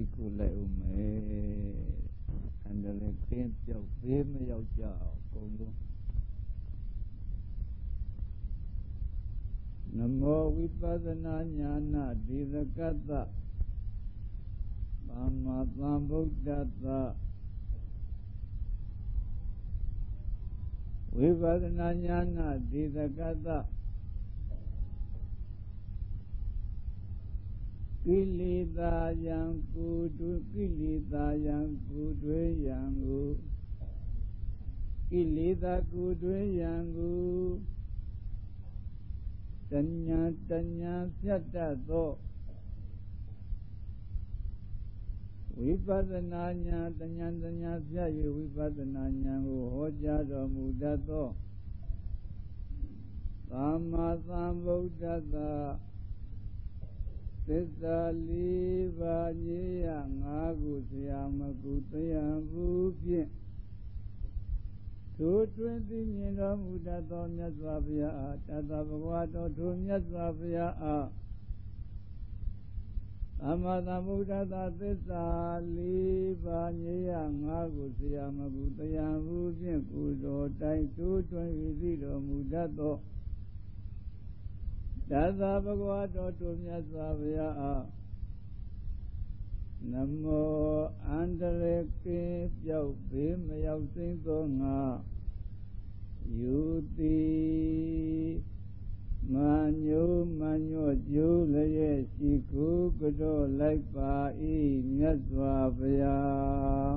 ရှိခိုးလိုက်ဦးမယ်အန္တရာယ်ကင်းပြောက်ဘေးမရောက်ကြအောင်အကုန်လုံးနမောဝိပဿနာညာနာဒီသကတ္တသမ္မာသမ္ဗုဒ္ဓတ္တဝိပဿနာညာနာဒီသကတ္တ ကိလေသာယံကုတုကိလေသာယံကုတွေယံကိုကိလေသာကုတွေယံကိုတညာတညာဖြတ်တတ်သောဝိပဿနာဉာဏ်တဉာဏ်တဉာဏ်ဖြတ်၍ဝိပဿနာဉာဏ်ကိုဟောကြားတော်မူတတ်သောသမ္မာသမ္ဗုဒ္ဓသာ သစ္စာလေးပါးညေယငါးခုဆရာမကုတရားဘူးဖြင့်ထိုတွင်သိမြင်တော်မူတတ်သောမြတ်စွာဘုရားအားတသဗ္ဗဝါတော်ထိုမြတ်စွာဘုရားအားသမ္မာသမ္ဗုဒ္ဓသာသစ္စာလေးပါးညေယငါးခုဆရာမကုတရားဘူးဖြင့်ကုသိုလ်တိုင်းထိုတွင်သိတော်မူတတ်သော တသဗ္ဗဝါတော်သူမြတ်စွာဘုရားအားနမောအန္တရကေပြောက်ဘေးမရောက်သိသောငါယူတိမညိုမညောကျိုးလည်းရှိကိုကတော့လိုက်ပါ၏မြတ်စွာဘုရား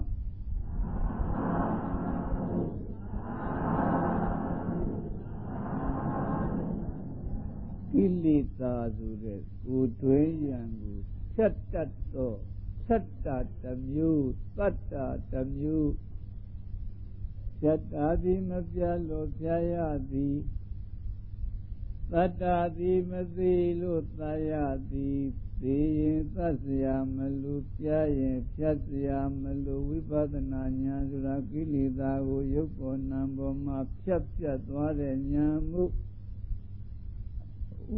ကိလေသာဆိုတဲ့ကိုတွင်ရန်ကိုဖြတ်တတ်သောသတ္တတမျိုးတတ္တတမျိုးဖြတ်တာသည်မပြလို့ဖြာရသည်တတ္တသည်မသိလို့သာရသည်သိရင်သတ်เสียမလို့ပြရင်ဖြတ်เสียမလို့ဝိပဿနာဉာဏ်ဆိုတာကိလေသာကိုရုပ်ပေါ်နာမ်ပေါ်မှာဖြတ်ပြတ်သွားတဲ့ဉာဏ်မှု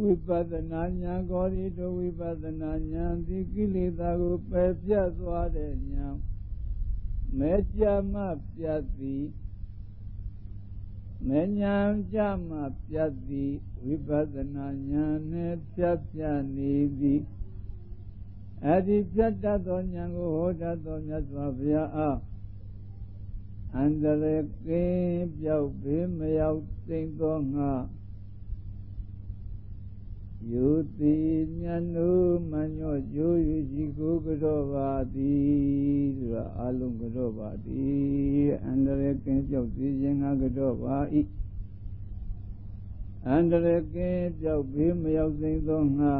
ဝိပဿနာဉာဏ်ကောဒီတို့ဝိပဿနာဉာဏ်ဒီကိလေသာကိုပယ်ပြတ်သွားတဲ့ဉာဏ်မဲကြမပြတ်သည်မဉဏ်ကြမပြတ်သည်ဝိပဿနာဉာဏ်နဲ့ဖြတ်ပြနေသည်အဒီဖြတ်တတ်သောဉာဏ်ကိုဟောတတ်သောမြတ်စွာဘုရားအားအန္တရကင်းပြောက်ဘေးမရောက်သိမ့်သောငါ ယုတိမြတ်နုမညောကျိုးယူရှိကိုကြောပါသည်ဆိုတာအလုံးကြောပါသည်အန္တရာယ်ကင်းကြောက်သိခြင်းငါကြောပါ၏အန္တရာယ်ကင်းကြောက်ဘေးမရောက်သိသောငါ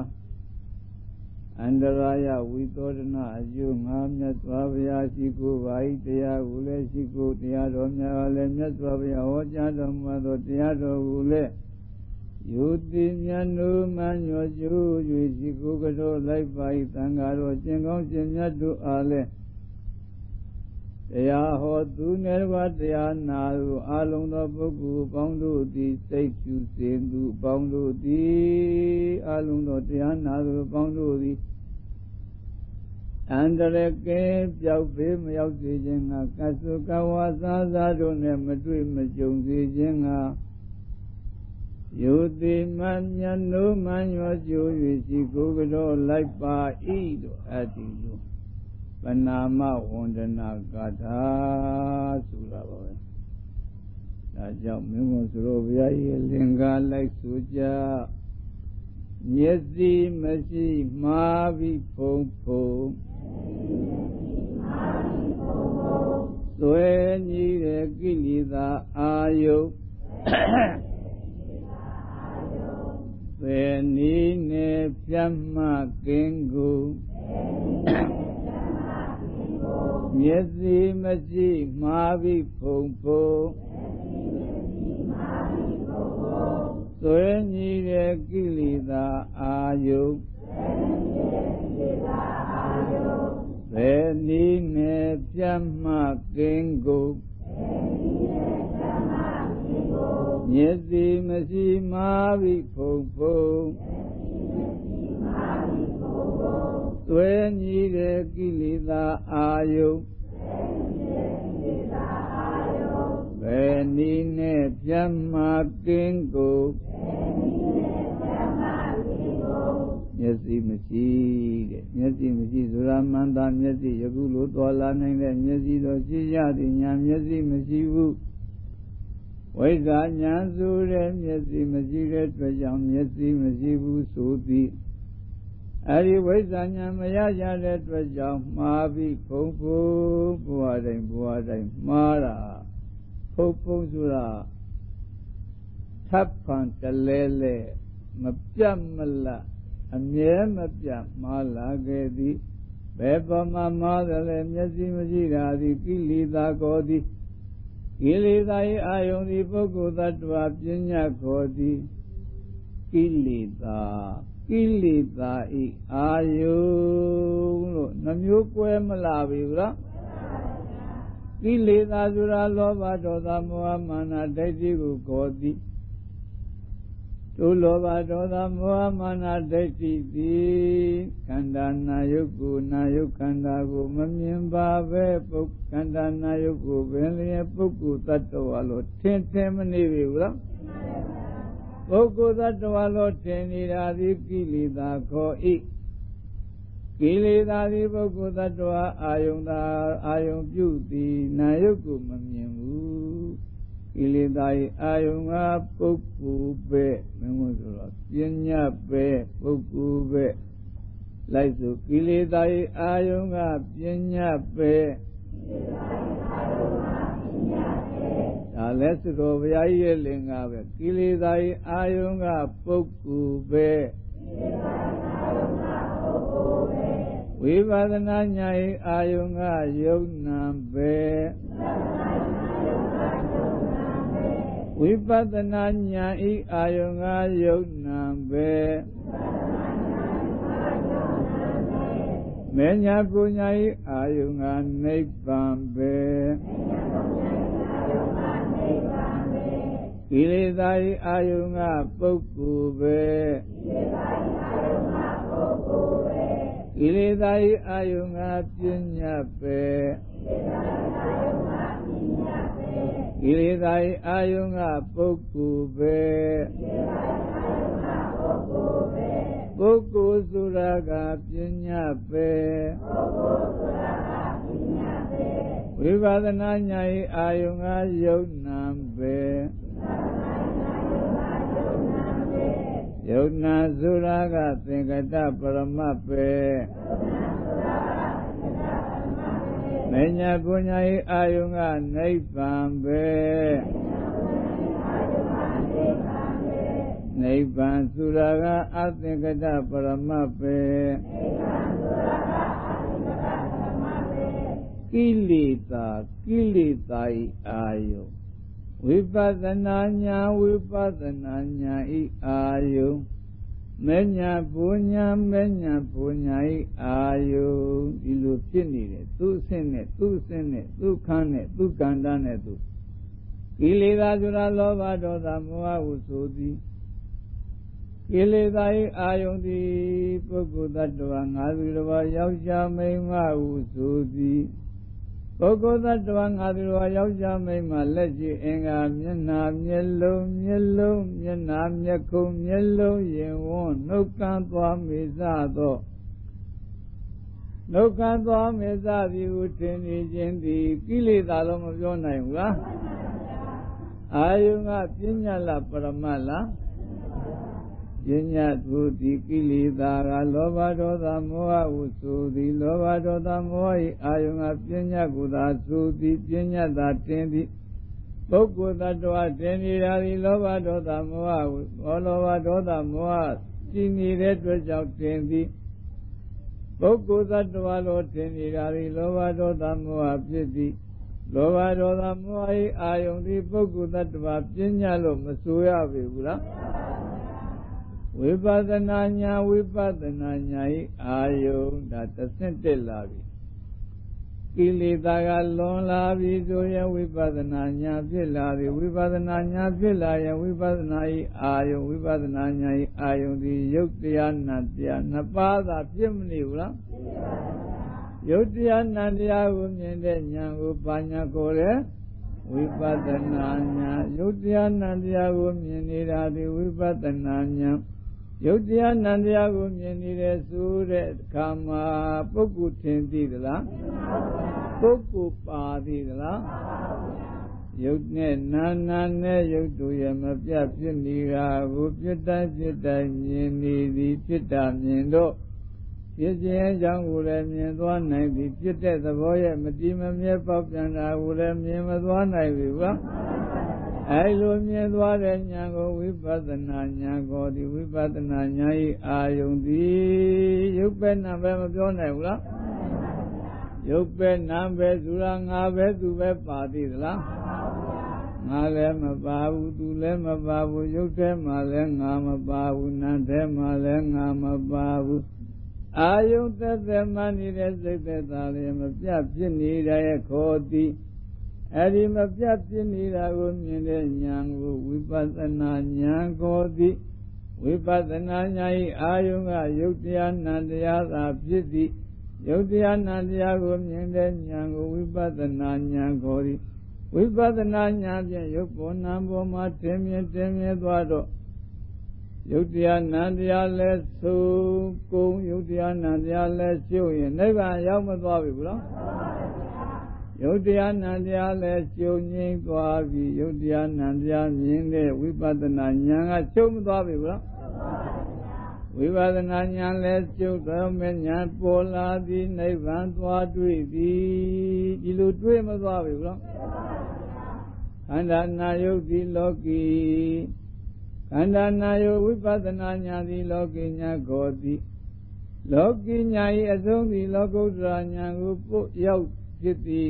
အန္တရာယဝိသောဒနာအကျိုးငါမြတ်စွာဘုရားရှိကိုပါ၏တရားကိုလည်းရှိကိုတရားတော်များလည်းမြတ်စွာဘုရားဟောကြားတော်မူသောတရားတော်ကိုလည်း ယုတိမြတ်နုမညောကျိုး၍ရှိကိုကတော်လိုက်ပါ၏တန်ဃာတော်ကျင့်ကောင်းကျင့်မြတ်တို့အားလည်းတရားဟောသူနယ်ဘာတရားနာသူအလုံးသောပုဂ္ဂိုလ်ပေါင်းတို့သည်စိတ်ဖြူစင်သူပေါင်းတို့သည်အလုံးသောတရားနာသူပေါင်းတို့သည်အန္တရကဲပြောက်ပေမရောက်စေခြင်းငါကသုကဝါသာသာတို့နဲ့မတွေ့မကြုံစေခြင်းငါ ယုတိမမြတ်နုမညောကျိုး၍ရှိကိုကတော်လိုက်ပါ၏တို့အတ္တိလို့ပနာမဝန္ဒနာကာထာဆိုတာပါပဲဒါကြောင့်မင်းမဆိုတော့ဘုရားကြီးလင်္ကာလိုက်ဆိုကြမျက်စိမရှိမှားပြီးဖုံဖုံသွဲညီတဲ့ကိလေသာအာယုဘ ယ်နည်းနဲ့ပြတ်မှကင်းကိုမျက်စိမရှိမှားပြီးဖုံဖုံသွေးညီတဲ့ကိလေသာအာယုဘယ်နည်းနဲ့ပြတ်မှကင်းကို မျက်စိမရှိမှာပြီးဖုံဖုံသွဲညီတဲ့ကိလေသာအာယုဘယ်နည်းနဲ့ပြတ်မှာကင်းကိုမျက်စိမရှိတဲ့မျက်စိမရှိဆိုတာမှန်တာမျက်စိယခုလိုတော်လာနိုင်တဲ့မျက်စိတော့ရှိရသည်ညာမျက်စိမရှိဘူး ဝိဇ္ဇာညာဆိုတဲ့မျက်စိမရှိတဲ့အတွက်ကြောင့်မျက်စိမရှိဘူးဆိုသည်အဲဒီဝိဇ္ဇာညာမရရတဲ့အတွက်ကြောင့်မှားပြီးဖုံဖုံဘဝတိုင်းဘဝတိုင်းမှားတာဖုံဖုံဆိုတာသပ်ဖန်တလဲလဲမပြတ်မလတ်အမြဲမပြတ်မှားလာခဲ့သည်ဘယ်ပမာမှားတယ်လဲမျက်စိမရှိတာသည်ကိလေသာကောသည် ကိလေသာ၏အာယုန်သည်ပုဂ္ဂိုလ်သတ္တဝါပညာခေါ်သည်ကိလေသာကိလေသာဤအာယုလို့နှမျိုးကွဲမလာပြီဗျာကိလေသာဆိုတာလောဘဒေါသမောဟမာနဒိဋ္ဌိကိုခေါ်သည် တို့လောဘဒေါသမောဟမာနဒိဋ္ဌိသည်ခန္ဓာနာယုတ်ကိုနာယုတ်ခန္ဓာကိုမမြင်ပါပဲပုဂ္ခန္ဓာနာယုတ်ကိုပင်လျက်ပုဂ္ဂိုလ်တ attva လို့ထင်ထင်မနေပြီဗျာပုဂ္ဂိုလ်သတ္တဝါလို့ထင်နေတာသည်ကိလေသာခေါ်၏ကိလေသာသည်ပုဂ္ဂိုလ်သတ္တဝါအာယုန်သာအာယုန်ပြုသည်နာယုတ်ကိုမမြင်ဘူး ကိလေသာ၏အာယုန်ကပုဂ္ဂိုလ်ပဲမင်းတို့ဆိုတော့ပညာပဲပုဂ္ဂိုလ်ပဲလိုက်ဆိုကိလေသာ၏အာယုန်ကပညာပဲကိလေသာ၏အာယုန်ကပညာပဲဒါလည်းသတော်ဘုရားကြီးရဲ့လင်္ကာပဲကိလေသာ၏အာယုံကပုဂ္ဂိုလ်ပဲဝိပဿနာညာ၏အာယုံကယုံနာပဲ ဝိပဿနာညာ၏အာယုံကယုံနာပဲမေညာပူညာ၏အာယုံကနိဗ္ဗာန်ပဲကိလေသာ၏အာယုံကပုဂ္ဂိုလ်ပဲကိလေသာ၏အာယုံကပညာပဲ ကိလေသာ၏အာယုံကပုဂ္ဂိုလ်ပဲပုဂ္ဂိုလ်ဆိုတာကပညာပဲဝိပဿနာညာ၏အာယုံကယုံနာပဲယုံနာဆိုတာကသင်္ကတပရမတ်ပဲ မညာပညာ၏အာယုံကနိဗ္ဗာန်ပဲနိဗ္ဗာန်ဆိုတာကအသင်္ကတပရမတ်ပဲကိလေသာကိလေသာ၏အာယုံဝိပဿနာညာဝိပဿနာညာဤအာယု မညာပူညာမညာပူညာဤအာယုဒီလိုဖြစ်နေတယ်သူအဆင့်နဲ့သူအဆင့်နဲ့သူခန်းနဲ့သူကန္တာနဲ့သူကိလေသာဆိုတာလောဘဒေါသမောဟဟုဆိုသည်ကိလေသာဤအာယုန်သည်ပုဂ္ဂိုလ်တ attva ငါးသူတစ်ပါးယောက်ျားမိန်းမဟုဆိုသည် ပုဂ္ဂိုလ်သတ္တဝါငါသူတော်ယောက်ျားမိန်းမလက်ရှိအင်္ဂါမျက်နာမျက်လုံးမျက်လုံးမျက်နာမျက်ခုံးမျက်လုံးရင်ဝန်းနှုတ်ကန်းသွားမေစသောနှုတ်ကန်းသွားမေစသည်ဟုထင်နေခြင်းသည်ကိလေသာတော့မပြောနိုင်ဘူးလားအာယုံကပညာလားပရမတ်လား ပညာသူတိကိလေသာကလောဘဒေါသမောဟဟုဆိုသည်လောဘဒေါသမောဟ၏အာယုံကပညာကိုသာဆိုသည်ပညာသာတင်သည်ပုဂ္ဂိုလ်တ attva တင်နေရာသည်လောဘဒေါသမောဟဟုဘောလောဘဒေါသမောဟရှိနေတဲ့အတွက်ကြောင့်တင်သည်ပုဂ္ဂိုလ်တ attva လိုတင်နေရာသည်လောဘဒေါသမောဟဖြစ်သည်လောဘဒေါသမောဟ၏အာယုန်သည်ပုဂ္ဂိုလ်တ attva ပညာလို့မဆိုရပေဘူးလား ဝိပဿနာညာဝိပဿနာညာဤအာယုံဒါတဆင့်တက်လာပြီကိလေသာကလွန်လာပြီဆိုရင်ဝိပဿနာဉာဏ်ဖြစ်လာပြီဝိပဿနာဉာဏ်ဖြစ်လာရင်ဝိပဿနာဤအာယုဝိပဿနာဉာဏ်ဤအာယုသည်ယုတ်တရားနတ်တရားနှစ်ပါးသာဖြစ်မနေဘူးလားယုတ်တရားနတ်တရားကိုမြင်တဲ့ဉာဏ်ကိုပါညာကိုယ်ရဲ့ဝိပဿနာဉာဏ်ယုတ်တရားနတ်တရားကိုမြင်နေတာဒီဝိပဿနာဉာဏ် ယုတ်တရားနန္တရားကိုမြင်နေတဲ့ဆိုတဲ့အခါမှာပုဂ္ဂိုလ်ထင်သိသလားပုဂ္ဂိုလ်ပါသိသလားယုတ်နဲ့နာနာနဲ့ယုတ်တို့ရဲ့မပြတ်ဖြစ်နေတာကိုပြတ်တိုင်းပြတ်တိုင်းမြင်နေသည်ဖြစ်တာမြင်တော့ဖြစ်ခြင်းအကြောင်းကိုလည်းမြင်သွားနိုင်ပြီဖြစ်တဲ့သဘောရဲ့မတိမမြဲပေါက်ပြန်တာကိုလည်းမြင်မသွားနိုင်ပြီဗျာ အဲလိုမြင်သွားတဲ့ဉာဏ်ကိုဝိပဿနာဉာဏ်ကိုဒီဝိပဿနာဉာဏ်ဤအာယုန်သည်ရုပ်ပဲနာပဲမပြောနိုင်ဘူးလားရုပ်ပဲနာပဲသူလားငါပဲသူပဲပါသေးသလားငါလည်းမပါဘူးသူလည်းမပါဘူးရုပ်ထဲမှာလည်းငါမပါဘူးနာမ်ထဲမှာလည်းငါမပါဘူးအာယုန်သက်သက်မှနေတဲ့စိတ်သက်သာလည်းမပြတ်ဖြစ်နေတဲ့ခေါ်သည် အဲ့ဒီမပြတ်ပြင်းနေတာကိုမြင်တဲ့ဉာဏ်ကိုဝိပဿနာဉာဏ်ကိုသည်ဝိပဿနာဉာဏ်ဤအာယုံကယုတ်တရားနံတရားသာဖြစ်သည်ယုတ်တရားနံတရားကိုမြင်တဲ့ဉာဏ်ကိုဝိပဿနာဉာဏ်ကိုသည်ဝိပဿနာဉာဏ်ဖြင့်ယုတ်ပေါ်နာပေါ်မှာထင်မြင်ထင်မြင်သွားတော့ယုတ်တရားနံတရားလဲဆိုကုံယုတ်တရားနံတရားလဲရှုပ်ရင်နိဗ္ဗာန်ရောက်မသွားပြီဘူးလား ယုတ်တရားနံတရားလည်းကျုံငိမ့်သွားပြီယုတ်တရားနံတရားမြင်တဲ့ဝိပဿနာဉာဏ်ကကျုံမသွားပြီဗျာဝိပဿနာဉာဏ်လည်းကျုပ်တော်မဲ့ဉာဏ်ပေါ်လာသည်နိဗ္ဗာန်သွားတွေ့သည်ဒီလိုတွေ့မသွားပြီဗျာခန္ဓာနာယုတ်ဒီလောကီခန္ဓာနာယုတ်ဝိပဿနာဉာဏ်ဒီလောကီဉာဏ်ကိုသည်လောကီဉာဏ်၏အဆုံးသည်လောကုတ္တရာဉာဏ်ကိုပို့ရောက် ဖြစ်သည်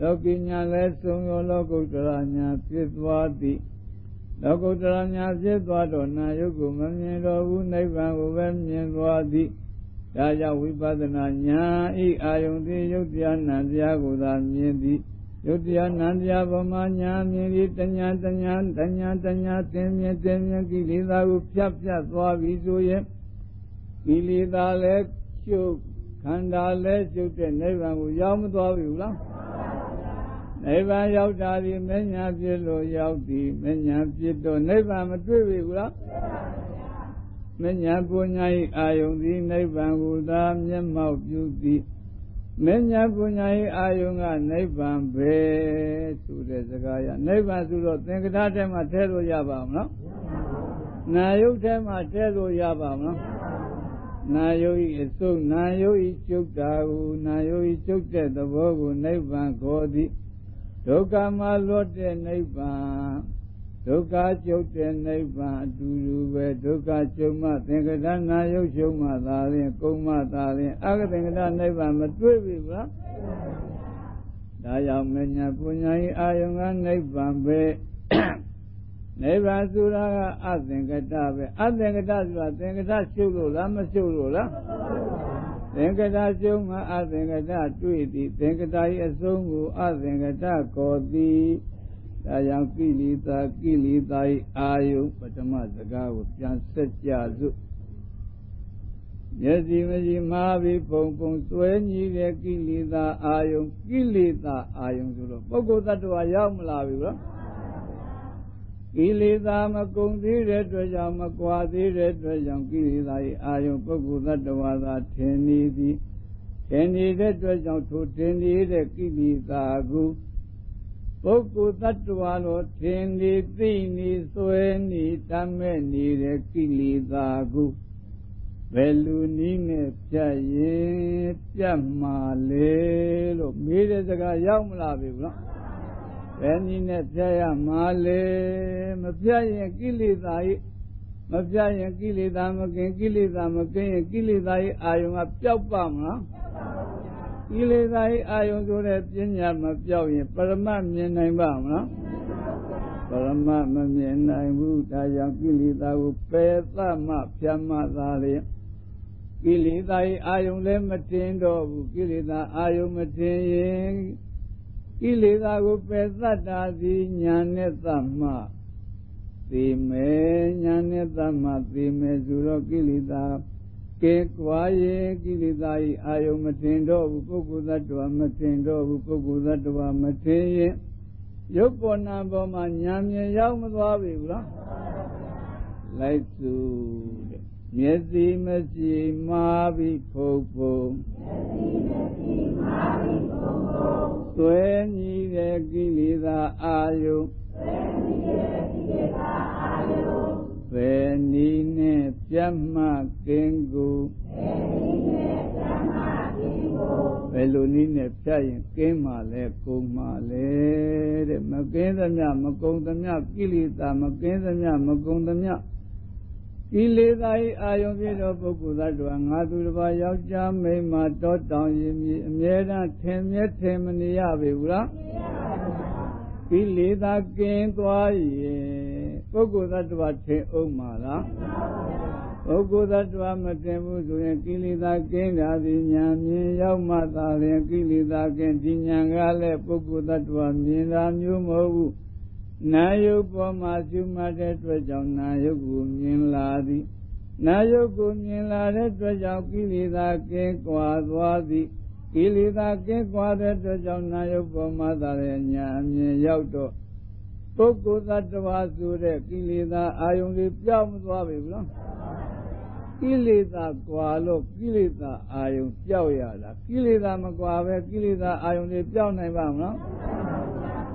လောကိညာလည်းသုံးရောလောကုတ္တရာညာဖြစ်သွားသည်လောကုတ္တရာညာဖြစ်သွားတော့နာယုတ်ကိုမမြင်တော့ဘူးနိဗ္ဗာန်ကိုပဲမြင်သွားသည်ဒါကြောင့်ဝိပဿနာညာဤအာယုန်သည်ယုတ်တရားနံတရားကိုသာမြင်သည်ယုတ်တရားနံတရားဗမာညာမြင်သည်တညာတညာတညာတညာသင်မြင်သင်မြင်ကိလေသာကိုဖြတ်ဖြတ်သွားပြီဆိုရင်ကိလေသာလည်းချုပ် ခန္ဓာလည်းချုပ်တဲ့နိဗ္ဗာန်ကိုရောက်မသွားဘူးလားနိဗ္ဗာန်ရောက်တာဒီမညာဖြစ်လို့ရောက်သည်မညာဖြစ်တော့နိဗ္ဗာန်မတွေ့ပြီဘူးလားမညာပူညာဤအာယုန်သည်နိဗ္ဗာန်ကိုသာမျက်မှောက်ပြုသည်မညာပူညာဤအာယုန်ကနိဗ္ဗာန်ပဲဆိုတဲ့စကားရနိဗ္ဗာန်ဆိုတော့သင်္ကထာထဲမှာထဲလို့ရပါမလားနာယုတ်ထဲမှာထဲလို့ရပါမလား နာယုဤအစုနာယုဤကျုပ်တာကိုနာယုဤကျုပ်တဲ့သဘောကိုနိဗ္ဗာန်ခေါ်သည်ဒုက္ခမှာလွတ်တဲ့နိဗ္ဗာန်ဒုက္ခကျုပ်တဲ့နိဗ္ဗာန်အတူတူပဲဒုက္ခကျုံမှသင်္ကတနာယုတ်ကျုံမှသာလျှင်ကုံမှသာလျှင်အဂသင်္ကတနိဗ္ဗာန်မတွေ့ပြီလားဒါကြောင့်မညာပူညာဤအာယုံကနိဗ္ဗာန်ပဲ နိဗ္ဗာန်ဆိုတာကအသင်္ကတပဲအသင်္ကတဆိုတာသင်္ကတရှုပ်လို့လားမရှုပ်လို့လားသင်္ကတရှုံးမှာအသင်္ကတတွေ့သည်သင်္ကတ၏အဆုံးကိုအသင်္ကတကောသည်ဒါကြောင့်ကိလေသာကိလေသာ၏အာယုပထမစကားကိုပြန်ဆက်ကြစို့မျက်စိမရှိမှားပြီးပုံပုံစွဲညီးတဲ့ကိလေသာအာယုကိလေသာအာယုဆိုတော့ပုဂ္ဂိုလ်တ attva ရောက်မလာဘူးနော် ကိလေသာမကုန်သေးတဲ့အတွက်ကြောင့်မကွာသေးတဲ့အတွက်ကြောင့်ကိလေသာ၏အာယုပုဂ္ဂိုလ်သတ္တဝါသာထင်နေသည်ထင်နေတဲ့အတွက်ကြောင့်ထိုထင်နေတဲ့ကိလေသာကိုပုဂ္ဂိုလ်သတ္တဝါလိုထင်နေသိနေစွဲနေတတ်မဲ့နေတဲ့ကိလေသာကိုဘယ်လူနည်းနဲ့ပြတ်ရင်ပြတ်မှာလေလို့မေးတဲ့စကားရောက်မလာပြီဘုရား ဘယ်နည်းနဲ့ပြရမှာလဲမပြရင်ကိလေသာဤမပြရင်ကိလေသာမကင်ကိလေသာမကင်ရင်ကိလေသာဤအာယုံကပျောက်ပါမလားကိလေသာဤအာယုံဆိုတဲ့ပညာမပျောက်ရင်ပရမတ်မြင်နိုင်ပါမလားပရမတ်မမြင်နိုင်ဘူးဒါကြောင့်ကိလေသာကိုပယ်သမဖြတ်မှသာလေကိလေသာ၏အာယုံလည်းမတင်တော့ဘူးကိလေသာအာယုံမတင်ရင် ကိလေသာကိုပယ်သတ်တာသည်ညာနဲ့သတ်မှသိမယ်ညာနဲ့သတ်မှသိမယ်ဆိုတော့ကိလေသာကဲကွာရဲ့ကိလေသာ၏အာယုံမတင်တော့ဘူးပုဂ္ဂိုလ်သတ္တဝါမတင်တော့ဘူးပုဂ္ဂိုလ်သတ္တဝါမတင်ရင်ရုပ်ပေါ်နာပေါ်မှာညာမြင်ရောက်မသွားပြီဘူးလားလိုက်စုတဲ့မျက်စိမရှိမာပြီးဖုတ်ဖုတ် သွဲညီတဲ့ကိလေသာအာယုဘယ်နည်းနဲ့ပြတ်မှကင်းကိုဘယ်လိုနည်းနဲ့ဖြတ်ရင်ကင်းမှလဲကုန်မှလဲတဲ့မကင်းသမျှမကုန်သမျှကိလေသာမကင်းသမျှမကုန်သမျှ ကိလေသာ၏အာယုံပြည့်သောပုဂ္ဂိုလ်သတ္တဝါငါသူတစ်ပါးယောက်ျားမိန်းမတောတောင်ရင်မြည်အမြဲတမ်းထင်မြဲထင်မနေရပေဘူးလားကိလေသာကင်းသွားရင်ပုဂ္ဂိုလ်သတ္တဝါထင်အောင်မှာလားပုဂ္ဂိုလ်သတ္တဝါမတင်ဘူးဆိုရင်ကိလေသာကင်းတာဒီညာမြင်ရောက်မှသာလျှင်ကိလေသာကင်းဒီညာကလည်းပုဂ္ဂိုလ်သတ္တဝါမြင်တာမျိုးမဟုတ်ဘူး နာယုတ်ပေါ်မှာရှုမှတ်တဲ့အတွက်ကြောင့်နာယုတ်ကိုမြင်လာသည်နာယုတ်ကိုမြင်လာတဲ့အတွက်ကြောင့်ကိလေသာကင်းကွာသွားသည်ကိလေသာကင်းကွာတဲ့အတွက်ကြောင့်နာယုတ်ပေါ်မှာသာလည်းညာအမြင်ရောက်တော့ပုဂ္ဂိုလ်သတ္တဝါဆိုတဲ့ကိလေသာအာယုန်တွေပြောင်းမသွားပြီဘလားကိလေသာကွာလို့ကိလေသာအာယုန်ပြောက်ရတာကိလေသာမကွာပဲကိလေသာအာယုန်တွေပြောက်နိုင်ပါမလား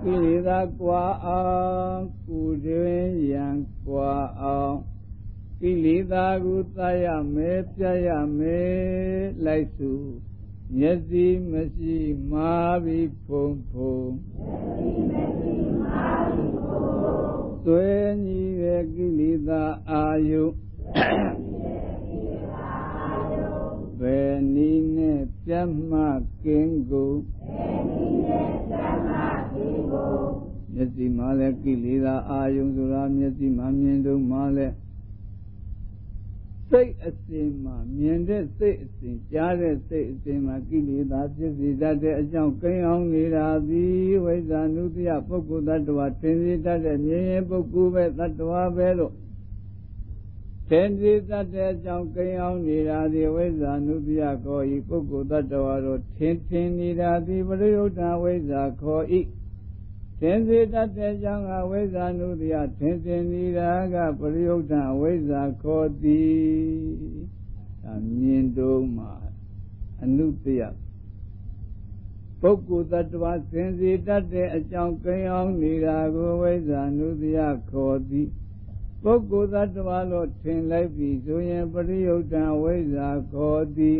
ကိလေသာကွာအောင်ကုတွင်ရန်ကွာအောင်ကိလေသာကိုသတ်ရမယ်ပြတ်ရမယ်လိုက်စုမျက်စိမရှိမာပြီးဖုံဖုံသွဲညီရဲ့ကိလေသာအာယု ဘယ်နည်းနဲ့ပြတ်မှကင်းကိုမျက်စိမှလည်းကိလေသာအာယုဆိုတာမျက်စိမှမြင်တော့မှလည်းစိတ်အစဉ်မှာမြင်တဲ့စိတ်အစဉ်ကြားတဲ့စိတ်အစဉ်မှာကိလေသာဖြစ်စေတတ်တဲ့အကြောင်းကိန်းအောင်နေတာသည်ဝိဇ္ဇာနုတ္တိယပုဂ္ဂိုလ်တ attva ထင်စေတတ်တဲ့မြင်ရင်ပုဂ္ဂိုလ်ပဲတ attva ပဲလို့ ထင်စေတတ်တဲ့အကြောင်းကိန်းအောင်နေတာသည်ဝိဇ္ဇာနုတ္တိယခေါ်ဤပုဂ္ဂိုလ်တ attva တို့ထင်ထင်နေတာသည်ပရိယုဒ္ဓဝိဇ္ဇာခေါ်ဤသင်္စေတတ်တဲ့ကြောင့်ကဝိဇ္ဇာနုတ္တိယသင်္စေနေတာကပရိယုဒ္ဓဝိဇ္ဇာခေါ်သည်ဒါမြင်တော့မှအနုတ္တိယပုဂ္ဂိုလ်တ attva သင်္စေတတ်တဲ့အကြောင်းကိန်းအောင်နေတာကိုဝိဇ္ဇာနုတ္တိယခေါ်သည် ပုဂ္ဂိုလ်တ attva လို့ထင်လိုက်ပြီဆိုရင်ပရိယုဒ္ဓဝိဇ္ဇာခေါ်သည်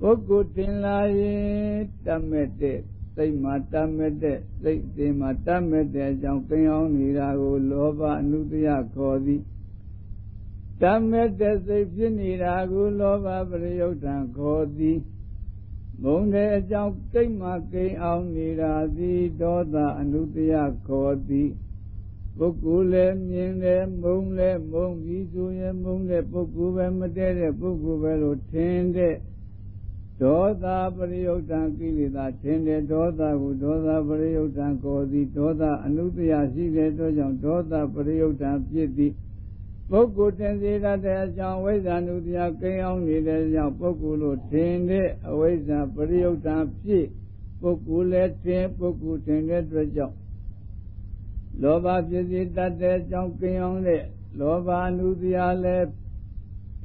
ပုဂ္ဂိုလ်ထင်လာရင်တတ်မဲ့တဲ့စိတ်မှာတတ်မဲ့တဲ့စိတ်သေးမှာတတ်မဲ့တဲ့အကြောင်းကင်းအောင်နေတာကိုလောဘအနုတ္တယခေါ်သည်တတ်မဲ့တဲ့စိတ်ဖြစ်နေတာကိုလောဘပရိယုဒ္ဓံခေါ်သည်မုံတဲ့အကြောင်းကိတ်မှာကိန်းအောင်နေတာသည်ဒေါသအနုတ္တယခေါ်သည် ပုဂ္ဂိုလ်လည်းမြင်တယ်မုံလည်းမုံပြီးဆိုရင်မုံတဲ့ပုဂ္ဂိုလ်ပဲမတည့်တဲ့ပုဂ္ဂိုလ်ပဲလို့ထင်တဲ့ဒေါသပရိယုတ်တံကိလေသာထင်တဲ့ဒေါသကိုဒေါသပရိယုတ်တံကိုသည်ဒေါသအနုတ္တယရှိတဲ့အတွက်ကြောင့်ဒေါသပရိယုတ်တံဖြစ်သည်ပုဂ္ဂိုလ်တင်စေတတ်တဲ့အကြောင်းဝိဇ္ဇာနုတ္တယကိန်းအောင်နေတဲ့ကြောင့်ပုဂ္ဂိုလ်လို့ထင်တဲ့အဝိဇ္ဇာပရိယုတ်တံဖြစ်ပုဂ္ဂိုလ်လည်းထင်ပုဂ္ဂိုလ်ထင်တဲ့အတွက်ကြောင့် လောဘဖြစ်စေတတ်တဲ့အကြောင်းကိန်းအောင်တဲ့လောဘအနုတ္တယလည်း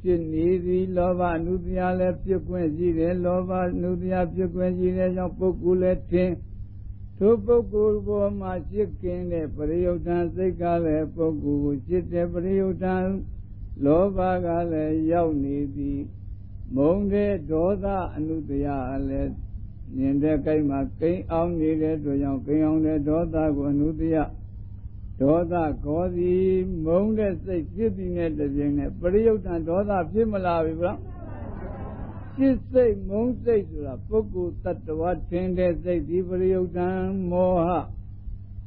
ဖြစ်နေသည်လောဘအနုတ္တရာလည်းဖြစ်ခွင့်ရှိတယ်လောဘအနုတ္တရာဖြစ်ခွင့်ရှိတဲ့ကြောင့်ပုဂ္ဂိုလ်လည်းထင်ထိုပုဂ္ဂိုလ်ပေါ်မှာရှစ်ကင်းတဲ့ပရိယုဒ္ဓံစိတ်ကလည်းပုဂ္ဂိုလ်ကိုရှစ်တဲ့ပရိယုဒ္ဓံလောဘကလည်းရောက်နေသည်မုံတဲ့ဒေါသအနုတ္တရာလည်းမြင်တဲ့ကိမှာကိန်းအောင်နေတဲ့အတွက်ကြောင့်ကိန်းအောင်တဲ့ဒေါသကိုအနုတ္တရာ ဒေါသကောစီမုံတဲ့စိတ်ဖြစ်ပြီးနဲ့တပြင်းနဲ့ပရိယုတ်တံဒေါသဖြစ်မလာပြီဗျာစိတ်စိတ်မုံစိတ်ဆိုတာပုဂ္ဂိုလ်တ attva ထင်တဲ့စိတ်ဒီပရိယုတ်တံမောဟ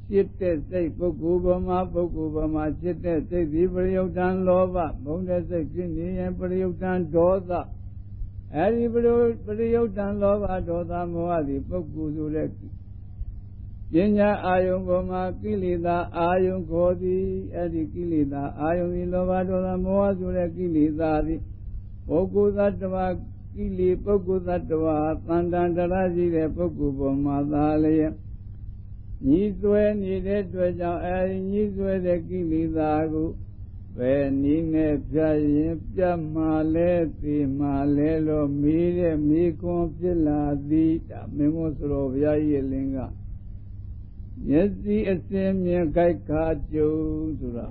စိတ်တဲ့စိတ်ပုဂ္ဂိုလ်ဘမပုဂ္ဂိုလ်ဘမစိတ်တဲ့စိတ်ဒီပရိယုတ်တံလောဘမုံတဲ့စိတ်ဖြစ်နေရင်ပရိယုတ်တံဒေါသအဲဒီပရိယုတ်တံလောဘဒေါသမောဟဒီပုဂ္ဂိုလ်ဆိုတဲ့ ပညာအာယုံပေါ်မှာကိလေသာအာယုံခေါ်သည်အဲ့ဒီကိလေသာအာယုံဒီလောဘဒေါသမောဟဆိုတဲ့ကိလေသာသည်ပုဂ္ဂိုလ်သတ္တဝါကိလေပုဂ္ဂိုလ်သတ္တဝါတန်တန်တရာရှိတဲ့ပုဂ္ဂိုလ်ပေါ်မှာသာလျက်ညီဆွဲနေတဲ့အတွက်ကြောင့်အဲဒီညီဆွဲတဲ့ကိလေသာကိုဘယ်နည်းနဲ့ပြရင်ပြတ်မှလဲသိမှလဲလို့မိတဲ့မိခွန်ဖြစ်လာသည်ဒါမင်းမို့ဆိုတော့ဘုရားကြီးရဲ့လင်းက မျက်စိအစင်းမြင်ကြိုက်ခါကြုံဆိုတာ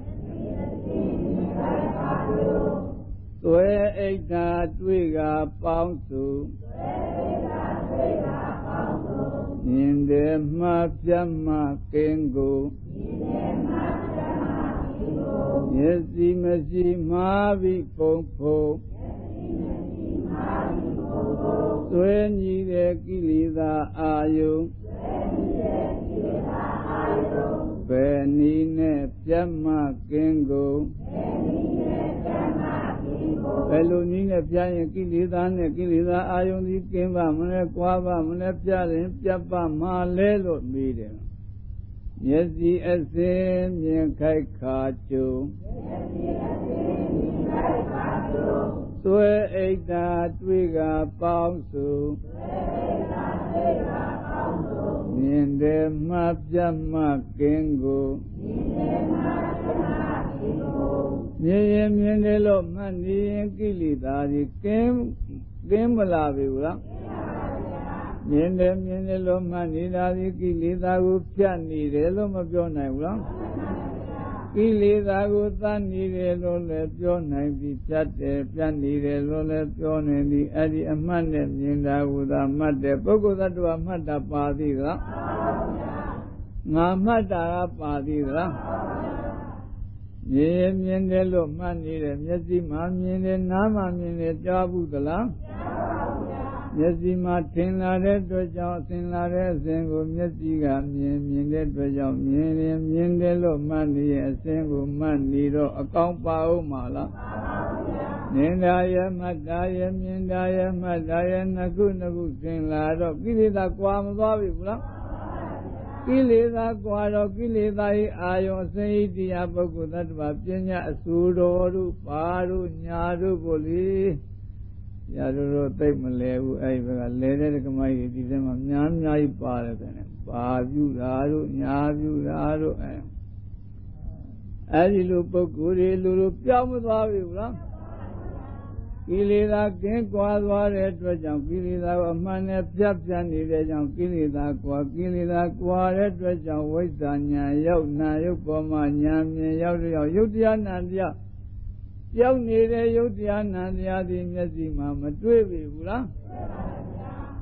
သွဲအိတ်သာတွေ့ကပေါင်းစုမြင်တယ်မှပြတ်မှကင်းကိုမျက်စိမရှိမှားပြီးပုံဖို့ သွဲညီတဲ့ကိလေသာအာယုံဘယ်နည်းနဲ့ပြတ်မှကင်းကုန်ဘယ်လိုနည်းနဲ့ပြရင်ကိလေသာနဲ့ကိလေသာအာယုန်ဒီကင်းပါမလဲကွာပါမလဲပြရင်ပြတ်ပါမလဲလို့မေးတယ်မျက်စိအစင်းမြင်ခိုက်ခါကြုံ သွဲအိတ်တာတွေ့ကပေါင်းစုမြင်တယ်မှပြတ်မှကင်းကိုမြင်ရင်မြင်တယ်လို့မှတ်နေရင်ကိလေသာတွေကင်းကင်းမလာပြီဘူးလားမြင်တယ်မြင်တယ်လို့မှတ်နေတာဒီကိလေသာကိုဖြတ်နေတယ်လို့မပြောနိုင်ဘူးလား ကိလေသာကိုသတ်နေတယ်လို့လည်းပြောနိုင်ပြီဖြတ်တယ်ဖြတ်နေတယ်လို့လည်းပြောနိုင်ပြီအဲ့ဒီအမှတ်နဲ့မြင်တာကိုသာမှတ်တယ်ပုဂ္ဂိုလ်သတ္တဝါမှတ်တာပါသေးသလားငါမှတ်တာကပါသေးသလားမြင်မြင်တယ်လို့မှတ်နေတယ်မျက်စိမှမြင်တယ်နားမှမြင်တယ်ကြားဘူးသလား မျက်စိမှာထင်လာတဲ့အတွက်ကြောင့်အစဉ်လာတဲ့အစဉ်ကိုမျက်စိကမြင်မြင်တဲ့အတွက်ကြောင့်မြင်ရင်မြင်တယ်လို့မှတ်နေရင်အစဉ်ကိုမှတ်နေတော့အကောင်းပါဦးမှာလားမြင်တာရမှတ်တာရမြင်တာရမှတ်တာရနှစ်ခုနှစ်ခုသင်လာတော့ကိလေသာကွာမသွားပြီဘူးလားကိလေသာကွာတော့ကိလေသာ၏အာယုံစိတ်တရားပုဂ္ဂိုလ်သတ္တဝါပညာအစူတော်တို့ပါတို့ညာတို့ကိုလေ ရတို့တော့သိမလဲဘူးအဲ့ဒီဘက်ကလဲတဲ့ကမိုင်းဒီထဲမှာများများကြီးပါတယ်တဲ့ပါပြုတာတို့ညာပြုတာတို့အဲ့အဲ့ဒီလိုပုဂ္ဂိုလ်တွေလူလိုပြောင်းမသွားပြီဘူးလားကိလေသာကင်းကွာသွားတဲ့အတွက်ကြောင့်ကိလေသာကိုအမှန်နဲ့ပြတ်ပြတ်နေတဲ့ကြောင့်ကိလေသာကွာကိလေသာကွာတဲ့အတွက်ကြောင့်ဝိဇ္ဇာညာရောက်နာရုပ်ပေါ်မှာညာမြင်ရောက်တဲ့ရောက်ယုတ်တရားနာတရား ပြောင်းနေတဲ့ယုတ်တရားနာတရားဒီမျက်စိမှာမတွေ့ပြီဘူးလား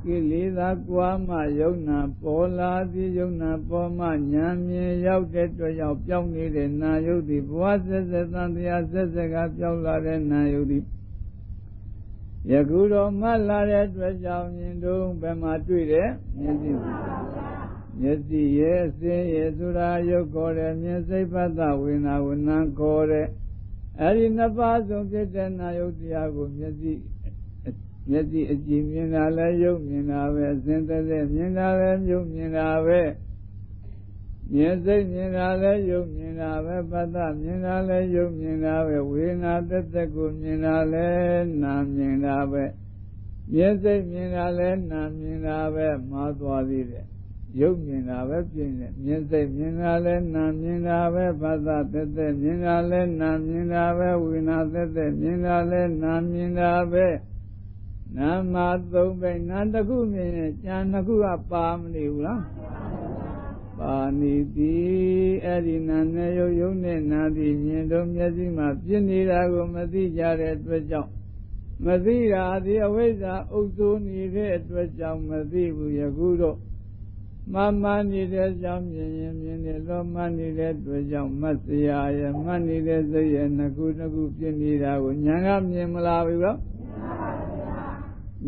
ကိလေသာကွာမှယုံနာပေါ်လာသည်ယုံနာပေါ်မှညာမြင်ရောက်တဲ့အတွက်ကြောင့်ပြောင်းနေတဲ့နာယုတ်ဒီဘဝဆက်ဆက်သံတရားဆက်ဆက်ကပြောင်းလာတဲ့နာယုတ်ဒီယခုတော့မှတ်လာတဲ့အတွက်ကြောင့်မြင်တော့ဘယ်မှာတွေ့တယ်မျက်စိမျက်စိရဲ့အစင်းရဲ့ဆိုတာရုပ်ခေါ်တယ်မြင်စိတ်ပတ်သဝေနာဝနာခေါ်တယ် အဲ့ဒီနှစ်ပါးဆုံးဖြစ်တဲ့နာယုတ်တရားကိုမျက်စိမျက်စိအကြည့်မြင်တာလည်းရုပ်မြင်တာပဲအစင်းသက်သက်မြင်တာလည်းရုပ်မြင်တာပဲမြင်စိတ်မြင်တာလည်းယုံမြင်တာပဲပတ္တမြင်တာလည်းယုံမြင်တာပဲဝေနာသက်သက်ကိုမြင်တာလည်းနာမြင်တာပဲမြင်စိတ်မြင်တာလည်းနာမြင်တာပဲမှားသွားသေးတယ် ယုံမြင်တာပဲပြင်းတယ်မြင်စိတ်မြင်တာလည်းနာမြင်တာပဲပတ္တသက်သက်မြင်တာလည်းနာမြင်တာပဲဝေနာသက်သက်မြင်တာလည်းနာမြင်တာပဲနာမသုံးပဲနာတစ်ခုမြင်ရင်ကြံတစ်ခုကပါမနေဘူးလားပါဏိတိအဲ့ဒီနာနဲ့ရုပ်ရုပ်နဲ့နာပြီးမြင်တော့မျက်စိမှာပြစ်နေတာကိုမသိကြတဲ့အတွက်ကြောင့်မသိတာဒီအဝိဇ္ဇာအုပ်စိုးနေတဲ့အတွက်ကြောင့်မသိဘူးယခုတော့ မမှန်နေတဲ့ကြောင့်မြင်ရင်မြင်တယ်လို့မှန်နေတဲ့အတွက်ကြောင့်မတ်စရာရမှန်နေတဲ့စိတ်ရဲ့နှစ်ခုနှစ်ခုပြစ်နေတာကိုညာကမြင်မလားဘူးကော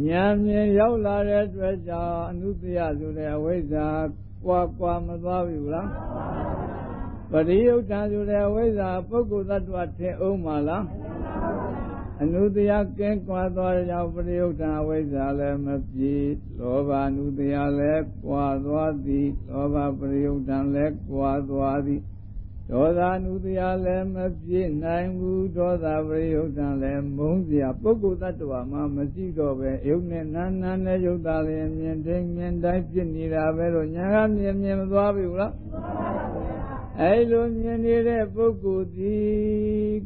ဉာဏ်မြင်ရောက်လာတဲ့အတွက်ကြောင့်အနုတ္တယဆိုတဲ့အဝိဇ္ဇာကွာကွာမသွားပြီလားပရိယုတ်တံဆိုတဲ့အဝိဇ္ဇာပုဂ္ဂိုလ်သတ္တဝါထင်အောင်မလား အနုတ္တယကင်းကွာသွားတဲ့ကြောင့်ပရိယုတ်တံအဝိဇ္ဇာလည်းမပြေလောဘအနုတ္တယလည်းကွာသွားသည်လောဘပရိယုတ်တံလည်းကွာသွားသည်ဒေါသနုတ္တယလည်းမပြည့်နိုင်ဘူးဒေါသပရိယုတ်တံလည်းမုန်းစရာပုဂ္ဂိုလ်တ attva မှာမရှိတော့ပဲယုတ်နဲ့နာနာနဲ့ယုတ်တာလည်းမြင်တိုင်းမြင်တိုင်းဖြစ်နေတာပဲလို့ညာကမြင်မြင်မသွားပြီလား အဲလိုမြင်နေတဲ့ပုဂ္ဂိုလ်ဒီ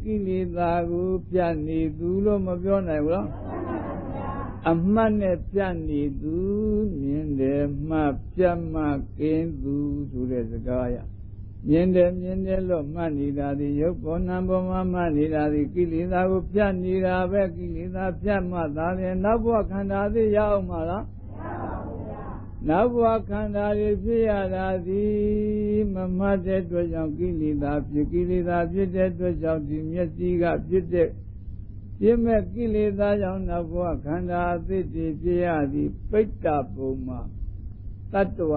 ကိလေသာကိုပြတ်နေသူလို့မပြောနိုင်ဘူးလားအမှတ်နဲ့ပြတ်နေသူမြင်တယ်မှပြတ်မှကင်းသူဆိုတဲ့စကားရမြင်တယ်မြင်တယ်လို့မှတ်နေတာဒီရုပ်ပေါ်နာပေါ်မှာမှတ်နေတာဒီကိလေသာကိုပြတ်နေတာပဲကိလေသာပြတ်မှသာလေနောက်ဘဝခန္ဓာသိရအောင်မလား နောက်ဘဝခန္ဓာတွေဖြစ်ရတာဒီမမှတ်တဲ့အတွက်ကြောင့်ကိလေသာဖြစ်ကိလေသာဖြစ်တဲ့အတွက်ကြောင့်ဒီမျက်စိကဖြစ်တဲ့ပြည့်မဲ့ကိလေသာကြောင့်နောက်ဘဝခန္ဓာအသစ်တွေဖြစ်ရသည်ပိဋကပုံမှာတတ္တဝ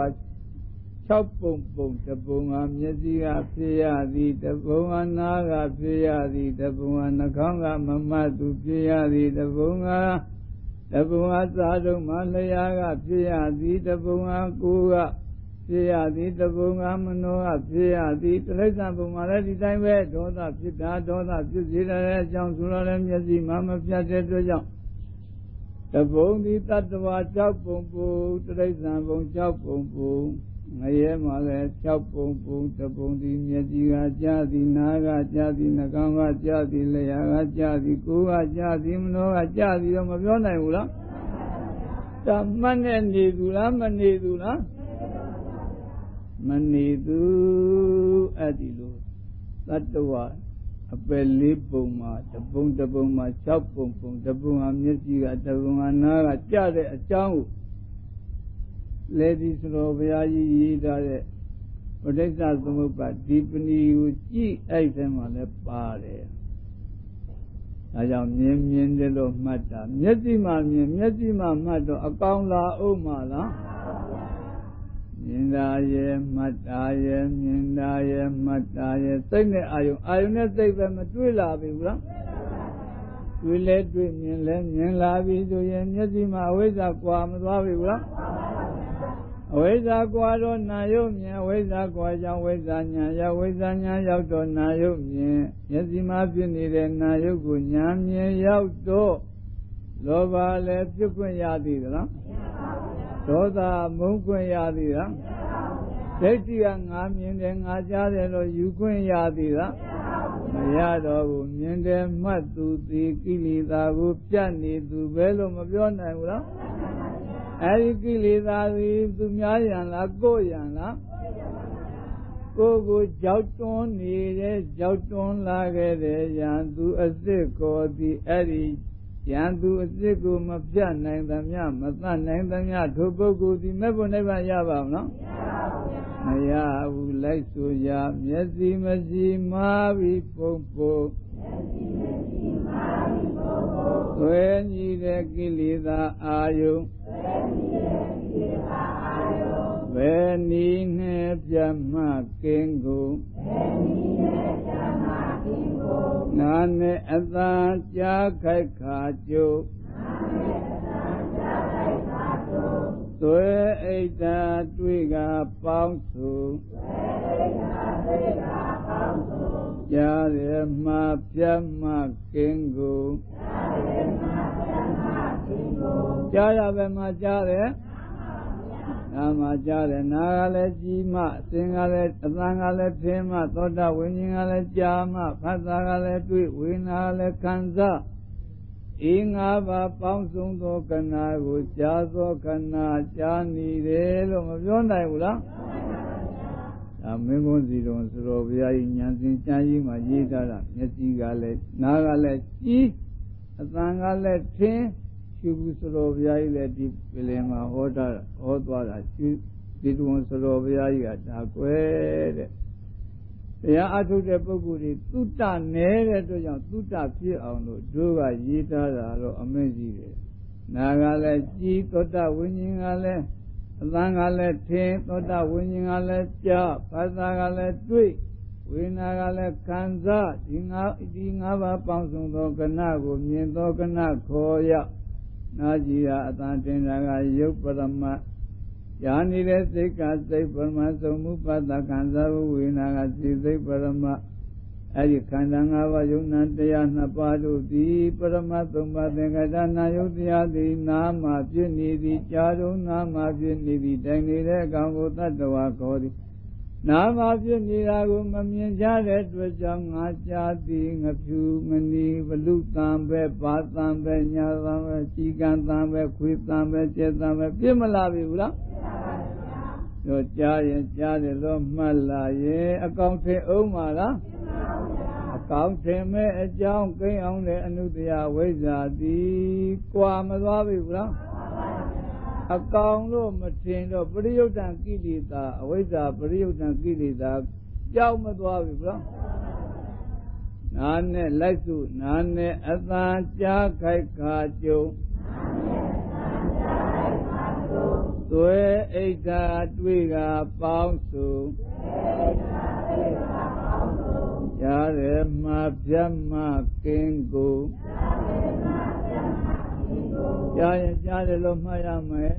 6ပုံပုံတပုံဟာမျက်စိကဖြစ်ရသည်တပုံဟာနားကဖြစ်ရသည်တပုံဟာနှာခေါင်းကမမတ်သူဖြစ်ရသည်တပုံဟာ တပုံဟာသာတုံမှလျာကဖြစ်ရသည်တပုံဟာကိုယ်ကဖြစ်ရသည်တပုံကမနောကဖြစ်ရသည်တိရစ္ဆာန်ပုံမှာလည်းဒီတိုင်းပဲဒေါသဖြစ်တာဒေါသဖြစ်စေတဲ့အကြောင်းဆိုတော့လည်းမျက်စိမှမပြတ်တဲ့အတွက်ကြောင့်တပုံဒီတတ္တဝါကြောက်ပုံပူတိရစ္ဆာန်ပုံကြောက်ပုံပူ ငရဲမှာလည်း၆ပုံပုံတပုံဒီမျက်ကြီးကကြားသည်နားကကြားသည်နှာခေါင်းကကြားသည်လျှာကကြားသည်ကိုယ်ကကြားသည်မနောကကြားသည်တော့မပြောနိုင်ဘူးလားတမှတ်နဲ့နေသူလားမနေသူလားမနေသူအဲ့ဒီလိုတတ္တဝအပယ်လေးပုံမှာတပုံတပုံမှာ၆ပုံပုံတပုံဟာမျက်စိကတပုံဟာနားကကြားတဲ့အကြောင်းကို လေဒီစတော်ဘုရားကြီးရေးထားတဲ့ပဋိစ္စသမုပ္ပါဒီပဏီကိုကြည့်အဲ့ထဲမှာလည်းပါတယ်ဒါကြောင့်မြင်မြင်တယ်လို့မှတ်တာမျက်စိမှမြင်မျက်စိမှမှတ်တော့အကောင်လာအောင်မလားမြင်တာရဲ့မှတ်တာရဲ့မြင်တာရဲ့မှတ်တာရဲ့စိတ်နဲ့အာယုံအာယုံနဲ့စိတ်ပဲမတွေ့လာပြီဘူးလားတွေ့လဲတွေ့မြင်လဲမြင်လာပြီဆိုရင်မျက်စိမှာအဝိဇ္ဇာကွာမသွားပြီဘူးလား အဝိဇ္ဇာကွာတော့နာယုတ်မြင်အဝိဇ္ဇာကွာကြောင့်ဝိဇ္ဇာညာရောက်ဝိဇ္ဇာညာရောက်တော့နာယုတ်မြင်မျက်စိမှာဖြစ်နေတဲ့နာယုတ်ကိုညာမြင်ရောက်တော့လောဘလည်းဖြစ်ခွင့်ရသည်သလားဒေါသမုန်းခွင့်ရသည်လားဒိဋ္ဌိကငါမြင်တယ်ငါကြားတယ်လို့ယူခွင့်ရသည်လားမရတော့ဘူးမြင်တယ်မှတ်သူသည်ကိလေသာကိုပြတ်နေသူပဲလို့မပြောနိုင်ဘူးလား အဲဒီကိလေသာသည်သူများရန်လားကိုယ်ရန်လားကိုယ်ကိုကြောက်တွန်းနေတဲ့ကြောက်တွန်းလာခဲ့တဲ့ရန်သူအစ်စ်ကိုသည်အဲ့ဒီရန်သူအစ်စ်ကိုမပြတ်နိုင်သမျှမသတ်နိုင်သမျှထိုပုဂ္ဂိုလ်သည်မဲ့ဖို့နိဗ္ဗာန်ရပါမလားမရဘူးလိုက်ဆိုရမျက်စိမရှိမာပြီးပုံပုံ သွေညီတဲ့ကိလေသာအာယုံဘယ်နည်းနဲ့ပြမကင်းကိုနာနဲ့အသာကြားခိုက်ခါကျု ပ်သွေအိတ်တာတွေ့ကပေါင်းစုကြားရမှပြမကင်းကိုကြားရပဲမှကြားတယ်နာမကြားတယ်နာကလည်းကြီးမှအစင်ကလည်းအသံကလည်းထင်းမှသောတာဝိညာဉ်ကလည်းကြားမှဖတ်တာကလည်းတွေ့ဝိညာဉ်ကလည်းခံစား ဤငါးပါးပေါင်းစုံသောကနာကိုကြားသောကနာကြားနေတယ်လို့မပြောနိုင်ဘူးလားဒါမင်းကုန်းစီတော်ဆိုတော်ဘုရားကြီးဉာဏ်စင်ကြားကြီးမှာရေးထားတာမျက်စိကလည်းနားကလည်းကြီးအသံကလည်းထင်းရှုဘူးဆိုတော်ဘုရားကြီးလည်းဒီပလင်မှာဟောတာဟောသွားတာရှုဒီတုံဆိုတော်ဘုရားကြီးကဒါကွယ်တဲ့ တရားအထုတ်တဲ့ပုဂ္ဂိုလ်တွေသုတနေတဲ့အတွက်ကြောင့်သုတဖြစ်အောင်လို့တို့ကရေးထားတာတော့အမင်းကြီးတယ်နာကလည်းကြည်သောတဝိညာဉ်ကလည်းအသံကလည်းထင်သောတဝိညာဉ်ကလည်းကြားဘာသာကလည်းတွေ့ဝိညာကလည်းခံစားဒီငါဒီငါးပါးပေါင်းစုံသောကဏကိုမြင်သောကဏခေါ်ရနာကြည်ရာအတန်တင်တာကယုတ်ပရမတ် ယာနေတဲ့စိတ်ကစိတ်ပရမတ်သုံးမှုပတ္တခံစားဝိညာကစိတ်စိတ်ပရမတ်အဲ့ဒီခန္ဓာ၅ပါးယုံနာတရားနှစ်ပါးတို့သည်ပရမတ်သုံးပါးသင်္ကတနာယုတ်တရားသည်နာမှာဖြစ်နေသည်ကြာတုံးနာမှာဖြစ်နေသည်တိုင်နေတဲ့အကောင်ကိုတတ္တဝါခေါ်သည် နာမှာဖြစ်နေတာကိုမမြင်ကြတဲ့အတွက်ကြောင့်ငါကြာသည်ငဖြူငနီဘလူတံပဲပါတံပဲညာတံပဲជីကံတံပဲခွေတံပဲကျက်တံပဲပြစ်မလာပြီဘူးလားတော့ကြားရင်ကြားတယ်လို့မှတ်လာရင်အကောင်ထင်အောင်ပါလားအကောင်ထင်မဲ့အကြောင်းကိန်းအောင်တဲ့အနုတ္တယဝိဇ္ဇာသည်ကွာမသွားပြီဘူးလား အကောင်လို့မထင်တော့ပရိယုဒ္ဓံကိလေသာအဝိဇ္ဇာပရိယုဒ္ဓံကိလေသာကြောက်မသွားပြီဗျာနာနဲ့လိုက်စုနာနဲ့အသာကြားခိုက်ခါကြုံသွဲအိတ်သာတွေ့ကပေါင်းစုကြားရမှာပြတ်မှကင်းကို ကြားရင်ကြားတယ်လို့မှတ်ရမယ်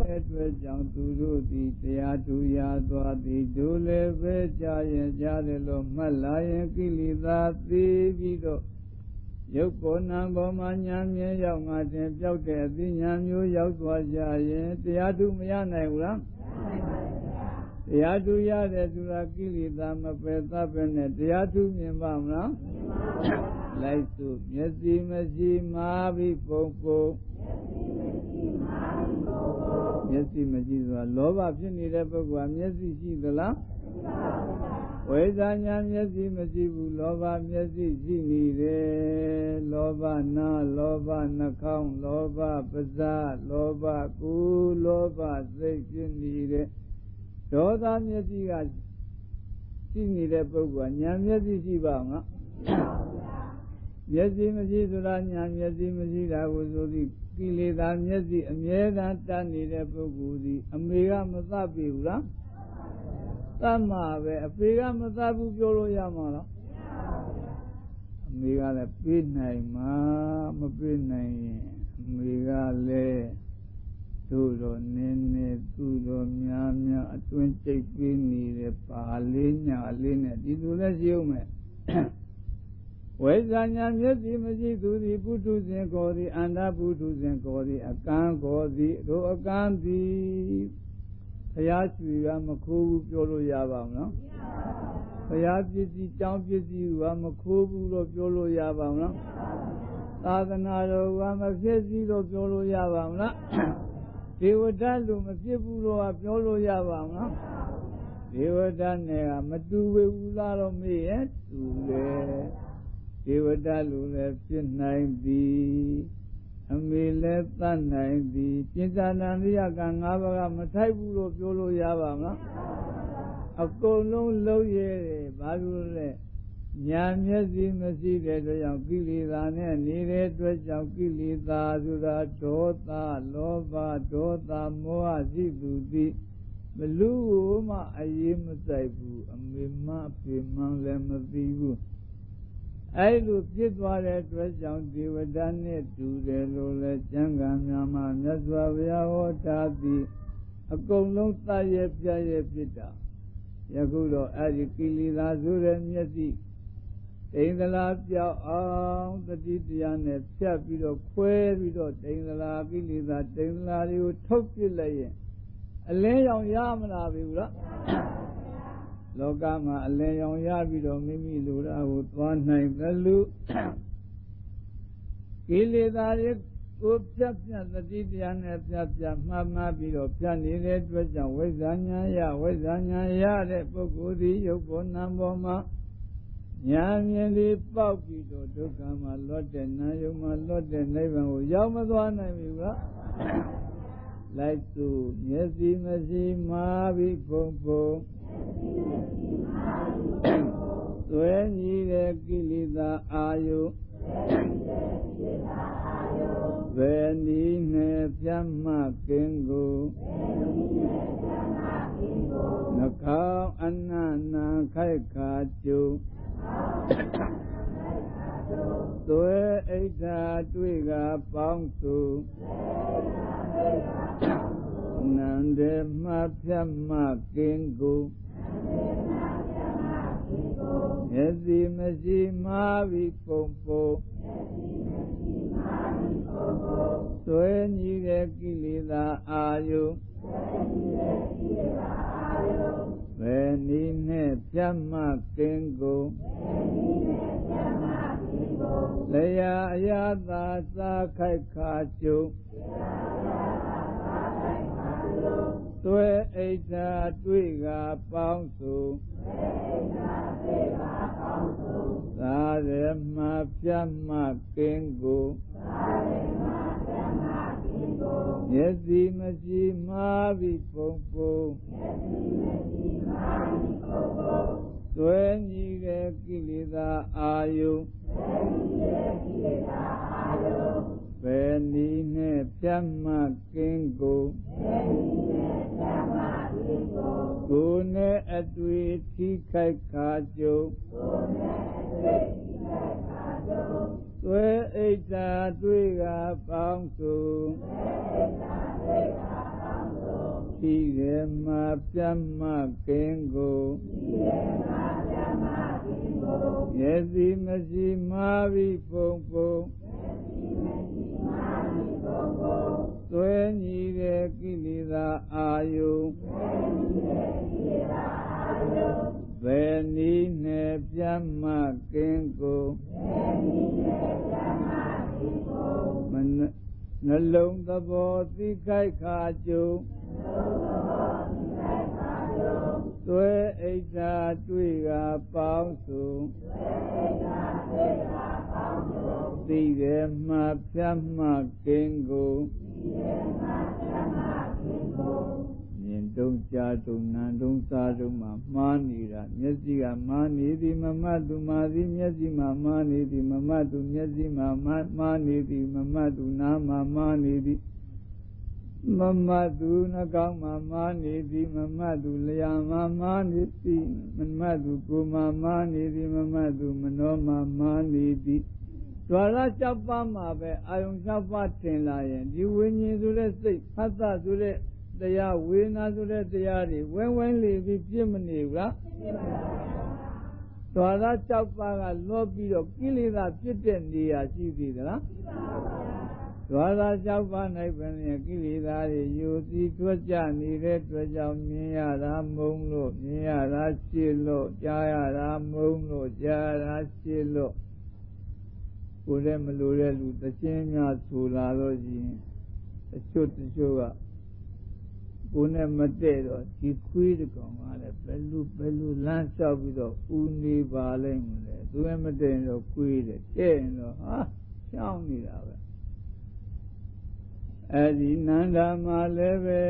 တဲ့အတွက်ကြောင့်သူတို့သည်တရားထူရသွားသည်ဒုလည်းပဲကြားရင်ကြားတယ်လို့မှတ်လာရင်ကိလေသာသိပြီးတော့ရုပ်ပေါ်နာပေါ်မှာညာမြင်ရောက်ငါတင်ပြောက်တဲ့အသိဉာဏ်မျိုးရောက်သွားကြရင်တရားထူမရနိုင်ဘူးလားတရားထူရတဲ့သူကကိလေသာမပယ်သပဲနဲ့တရားထူမြင်ပါမလား လိုက်စုမျက်စိမရှိမာပြီးပုံပုံမျက်စိမရှိဆိုတာလောဘဖြစ်နေတဲ့ပုဂ္ဂိုလ်ကမျက်စိရှိသလားဝိဇာညာမျက်စိမရှိဘူးလောဘမျက်စိရှိနေတယ်လောဘနာလောဘနှာခေါင်းလောဘပါးစပ်လောဘကူလောဘစိတ်ဖြစ်နေတယ်ဒေါသမျက်စိကရှိနေတဲ့ပုဂ္ဂိုလ်ကညာမျက်စိရှိပါ့မလား မျက်စိမရှိဆိုတာညာမျက်စိမရှိတာကိုဆိုပြီးကိလေသာမျက်စိအမြဲတမ်းတတ်နေတဲ့ပုဂ္ဂိုလ်ဒီအမေကမသတ်ပြီဘူးလားသတ်မှာပဲအဖေကမသတ်ဘူးပြောလို့ရမှာလားအမေကလည်းပြေးနိုင်မှာမပြေးနိုင်ရင်အမေကလည်းတို့တော့နင်းနေသူ့တော့များများအတွင်းကျိတ်ပေးနေတယ်ပါလေးညာလေးနဲ့ဒီလိုလဲရှိအောင်မယ် ဝိဇ္ဇာညာမျက်စိမရှိသူသည်ပုထုဇဉ်ကိုသည်အန္တပုထုဇဉ်ကိုသည်အကံကိုသည်တို့အကံသည်ဘုရားရွှေကမခိုးဘူးပြောလို့ရပါမလားဘုရားပစ္စည်းတောင်းပစ္စည်းကမခိုးဘူးလို့ပြောလို့ရပါမလားသာသနာတော်ကမဖြစ်စည်းလို့ပြောလို့ရပါမလားဒေဝဒလူမဖြစ်ဘူးလို့ပြောလို့ရပါမလားဒေဝဒနဲ့ကမတူဝေဘူးလားတော့မေးရဲ့တူတယ် ဒေဝဒလူလည်းဖြစ်နိုင်သည်အမေလည်းသတ်နိုင်သည်ပြင်စာနန္ဒိယက၅ပါးကမထိုက်ဘူးလို့ပြောလို့ရပါမလားအကုန်လုံးလုံးရဲတယ်ဘာလို့လဲညာမျက်စိမရှိတဲ့အတွက်ကြောင့်ကိလေသာနဲ့နေတဲ့အတွက်ကြောင့်ကိလေသာဆိုတာဒေါသလောဘဒေါသမောဟရှိသူသည်ဘလူကိုမှအရေးမဆိုင်ဘူးအမေမအဖေမလည်းမသိဘူး အဲ့လိုဖြစ်သွားတဲ့အတွက်ကြောင့်ဒေဝတာနဲ့တူတယ်လို့လဲကျမ်းဂန်များမှာမြတ်စွာဘုရားဟောထားပြီးအကုန်လုံးတတ်ရဲ့ပြရဲ့ဖြစ်တာယခုတော့အဲ့ဒီကိလေသာဆိုတဲ့မျက်စိတိန်သလားပြောက်အောင်တတိတရားနဲ့ဖြတ်ပြီးတော့ခွဲပြီးတော့တိန်သလားကိလေသာတိန်သလားတွေကိုထုတ်ပြလိုက်ရင်အလင်းရောင်ရမလားပြီဘူးလား လောကမှာအလင်းရောင်ရပြီးတော့မိမိလူရာကိုသွားနိုင်သလူကိလေသာတွေကိုပြတ်ပြတ်တတိတရားနဲ့ပြတ်ပြတ်မှတ်မှတ်ပြီးတော့ပြတ်နေတဲ့အတွက်ကြောင့်ဝိဇ္ဇာညာယဝိဇ္ဇာညာရတဲ့ပုဂ္ဂိုလ်သည်ရုပ်ပေါ်နာမ်ပေါ်မှာညာမြင်လေးပေါက်ပြီးတော့ဒုက္ခမှာလွတ်တဲ့နာယုံမှာလွတ်တဲ့နိဗ္ဗာန်ကိုရောက်မသွားနိုင်ဘူးက လိုက်သူမျက်စိမရှိမာပြီးဘုံဘုံသွဲညီတဲ့ကိလေသာအာယုဘယ်နည်းနဲ့ပြတ်မှကင်းကိုနှကောင်းအနန္နာခိုက်ခါကျု သွဲအိဋ္ဌာတွေ့ကပေါင်းစုနန္ဒေမှပြတ်မှကင်းကိုမျက်စိမရှိမှားပြီးပုံပုံသွဲညီတဲ့ကိလေသာအာယု ဘယ်နည်းနဲ့ပြတ်မှကင်းကိုလျာအယသာသာခိုက်ခါကျုံသွဲအိဋ္ဌာတွေ့ကပေါင်းစုသာရမပြတ်မှကင်းကိုမျ က်စိမရှိမှားပြီးပုံပုံသွဲညီတဲ့ကိလေသာအာယု ဘယ်နည်းနဲ့ပြတ်မှကင်းကိုကိုယ်နဲ့အတွေ့ထိခိုက်ခါကြုံသွဲအိဋ္ဌာတွေ့ကပေါင်းစုရှိရမှပြတ်မှကင်းကိုမျက်စိမရှိမှားပြီးပုံပုံ သွဲညီတဲ့ကိလေသာအာယုဘယ်နည်းနဲ့ပြတ်မှကင်းကိုမနှ လုံးသဘောသိခိုက်ခါကြုံသွဲအိဋ္ဌာတွေ့ကပေါင်းစုသိရမှဖြတ်မှကင်းကို မြင်တုံးကြားတုံးနံတုံးစားတုံးမှာမှားနေတာမျက်စိကမှားနေသည်မမတ်သူမှာသည်မျက်စိမှာမှားနေသည်မမတ်သူမျက်စိမှာမှားနေသည်မမတ်သူနားမှာမှားနေသည်မမတ်သူနှကောင်းမှာမာနေသည်မမတ်သူလျာမှာမာနေသည်မမတ်သူကိုယ်မှာမာနေသည်မမတ်သူမနောမှာမာနေသည်ဒွါရ၆ပါးမှာပဲအာယုံ၆ပါးတင်လာရင်ဒီဝိညာဉ်ဆိုတဲ့စိတ်ဖတ်သဆိုတဲ့ တရားဝေဒနာဆိုတဲ့တရားတွေဝဲဝဲလေးပြီးပြည့်မနေဘူးလားဒွါရ၆ပါးကလောပြီးတော့ကိလေသာပြစ်တဲ့နေရာရှိသေးသလားဒွါရ၆ပါး၌ပင်ကိလေသာတွေယူသည်ထွက်ကြနေတဲ့အတွက်ကြောင့်မြင်ရတာမုံလို့မြင်ရတာရှင်းလို့ကြားရတာမုံလို့ကြားရတာရှင်းလို့ကိုယ်လည်းမလိုတဲ့လူသချင်းများဆိုလာလို့ရှိရင်အချွတ်တချို့က ကိုယ်နဲ့မတည့်တော့ဒီခွေးတကောင်ကလည်းဘယ်လိုဘယ်လိုလမ်းလျှောက်ပြီးတော့ဦးနေပါလိမ့်မလဲသူလည်းမတည့်တော့ခွေးတယ်တဲ့ရင်တော့ဟာရှောင်းနေတာပဲအဲဒီနန္ဒာမှာလည်းပဲ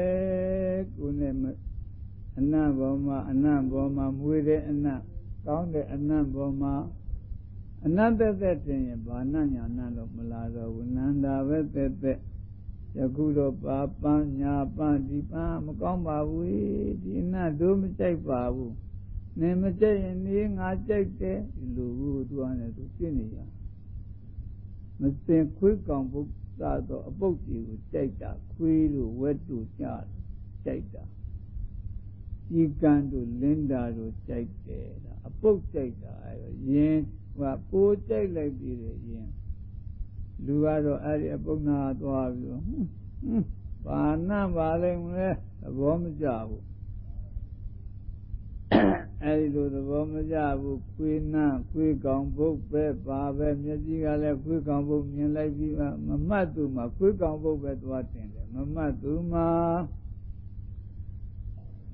ကိုယ်နဲ့အနတ်ဘောမှာအနတ်ဘောမှာမွေတဲ့အနတ်ကောင်းတဲ့အနတ်ဘောမှာအနတ်သက်သက်တင်ရင်ဘာနညာနလို့မလာတော့ဘူးနန္ဒာပဲသက်သက် ယခုတော့ပါပန်းညာပန်းဒီပန်းမကောင်းပါဘူးဒီအနတ်တို့မကြိုက်ပါဘူးနေမကြိုက်ရင်နေငါကြိုက်တယ်ဒီလိုဘူးသူကလည်းသူဖြစ်နေရမစင်ခွေးကောင်ဘုသာတော့အပုတ်တွေကိုကြိုက်တာခွေးတို့ဝက်တို့ကြားကြိုက်တာဒီကံတို့လင်းတာတို့ကြိုက်တယ်ဒါအပုတ်ကြိုက်တာအဲယင်ဟိုပိုးကြိုက်လိုက်ပြီးတယ်ယင် လူကတော့အဲ့ဒီအပုတ်နာသွားပြီးတော့ဟွန်းဘာနာပါလိမ့်မလဲသဘောမကျဘူးအဲဒီလိုသဘောမကျဘူးခွေးနာခွေးကောင်ဘုတ်ပဲပါပဲမျက်စိကလည်းခွေးကောင်ဘုတ်မြင်လိုက်ပြီးမှမမှတ်သူမှခွေးကောင်ဘုတ်ပဲသွားတင်တယ်မမှတ်သူမှ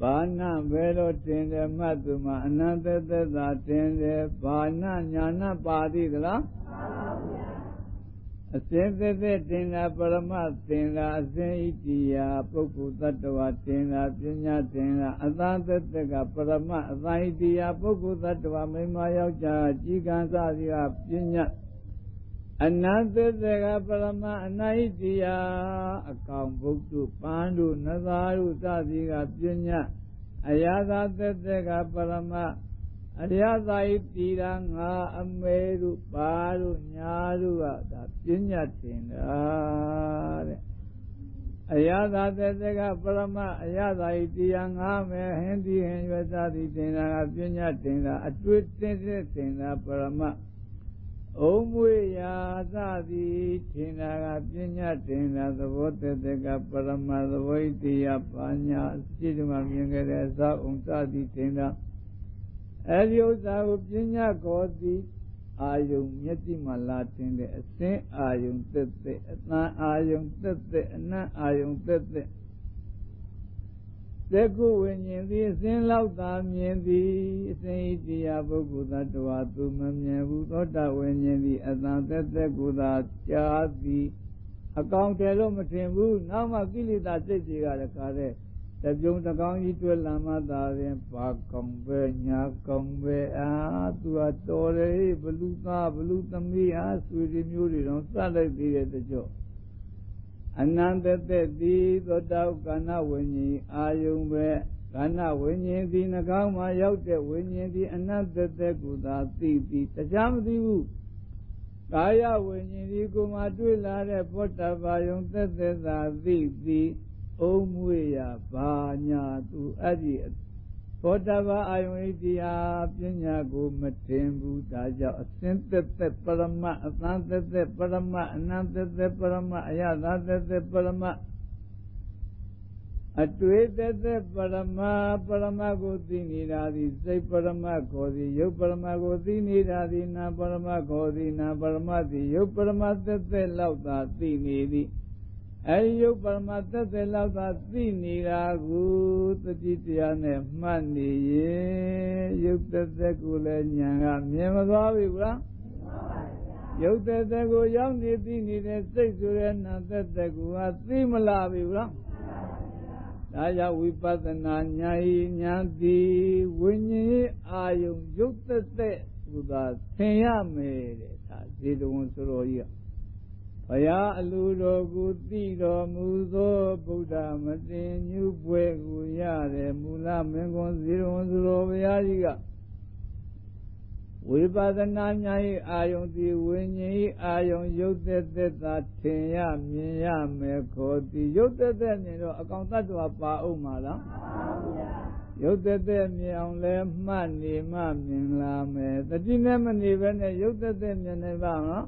ဘာနာဘယ်လိုတင်တယ်မှတ်သူမှအနန္တသက်သာတင်တယ်ဘာနာညာနာပါသည်သလား အစင်းသက်သက်တင်တာပရမတင်တာအစင်းဣတိယပုဂ္ဂိုလ်တ attva တင်တာပညာတင်တာအသာသက်သက်ကပရမအသာဣတိယပုဂ္ဂိုလ်တ attva မိမယောက်ျားကြီးကံစသည်ကပညာအနန္တသကပရမအနာဟိတရားအကောင်ဘုဒ္ဓပန်းတို့နသာတို့စသည်ကပညာအရာသာသက်သက်ကပရမ အရသာဤတီရာငါအမေတို့ပါတို့ညာတို့ကဒါပညာတင်တာတဲ့အရာသာသက်သက်ကပရမအရသာဤတီရာငါမေဟင်တိဟင်ရွသသည်တင်တာကပညာတင်တာအတွေ့တင်တဲ့တင်တာပရမအုံမွေရာသသည်ထင်တာကပညာတင်တာသဘောတတကပရမသဘောဣတိယပါညာစိတ်ကမြင်ခဲ့တဲ့သာဥံသသည်ထင်တာ အဲဒီဥစ္စာကိုပညာကောသည်အာယုံမျက်စိမှလာတင်တဲ့အစင်းအာယုံသက်သက်အတန်အာယုံသက်သက်အနံ့အာယုံသက်သက်သက္ကုဝိညာဉ်သည်အစဉ်လောက်သာမြင်သည်အစဉ်ဤတရားပုဂ္ဂိုလ်သတ္တဝါသူမမြင်ဘူးသောတာဝိညာဉ်သည်အတန်သက်သက်ကိုသာကြားသည်အကောင်တယ်လို့မထင်ဘူးနောက်မှကိလေသာစိတ်တွေကလည်းခါတဲ့ တပြုံတကောင်းကြီးတွေ့လာမှသာရင်ဘာကောင်ပဲညာကောင်ပဲအာသူကတော်တယ်ဘလူသားဘလူသမီးအားဆွေတွေမျိုးတွေတော့စလိုက်သေးတဲ့တကြော့အနန္တသက်သည်သောတာကဏဝိညာဉ်အာယုံပဲကဏဝိညာဉ်သည်နှကောင်းမှာရောက်တဲ့ဝိညာဉ်သည်အနန္တသက်ကိုသာသိပြီးတရားမသိဘူးကာယဝိညာဉ်ဒီကိုမှတွေ့လာတဲ့ဘောတဘာယုံသက်သက်သာသိပြီး အုံမွေရဘာညာသူအဲ့ဒီသောတဘာအာယုန်တရားပညာကိုမတင်ဘူးဒါကြောင့်အစင်းသက်သက်ပရမအသံသက်သက်ပရမအနန္တသက်သက်ပရမအယသာသက်သက်ပရမအတွေ့သက်သက်ပရမပရမကိုသိနေတာသည်စိတ်ပရမခေါ်သည်ယုတ်ပရမကိုသိနေတာသည်နာပရမခေါ်သည်နာပရမသည်ယုတ်ပရမသက်သက်လောက်သာသိနေသည် အဲဒီယုတ်ပရမသက်သက်လောက်သာသိနေတာကိုတတိတရားနဲ့မှတ်နေရင်ယုတ်သက်သက်ကိုလည်းဉာဏ်ကမြင်မသွားပြီဗျာယုတ်သက်သက်ကိုရောက်နေသိနေတဲ့စိတ်ဆိုတဲ့နာသက်သက်ကိုကသိမလားပြီဗျာဒါကြောင့်ဝိပဿနာဉာဏ်ဤဉာဏ်သည်ဝိညာဉ်အာယုံယုတ်သက်သက်ဟူသာသင်ရမယ်တဲ့ဒါဇေတဝန်ဆိုတော်ကြီးက ဘုရားအလူတော်ကိုသိတော်မူသောဗုဒ္ဓမတင်ညုပွဲကိုရတဲ့မူလမင်းကွန်ဇေရဝန်ဆိုတော်ဘုရားကြီးကဝိပဿနာဉာဏ်၏အာယုန်သည်ဝိညာဉ်၏အာယုန်ရုပ်သက်သက်သာထင်ရမြင်ရမယ်ခေါ်သည်ရုပ်သက်သက်မြင်တော့အကောင်တ attva ပါအောင်မလားရုပ်သက်သက်မြင်အောင်လဲမှတ်နေမှမြင်လာမယ်တတိနဲ့မနေဘဲနဲ့ရုပ်သက်သက်မြင်နေပါမလား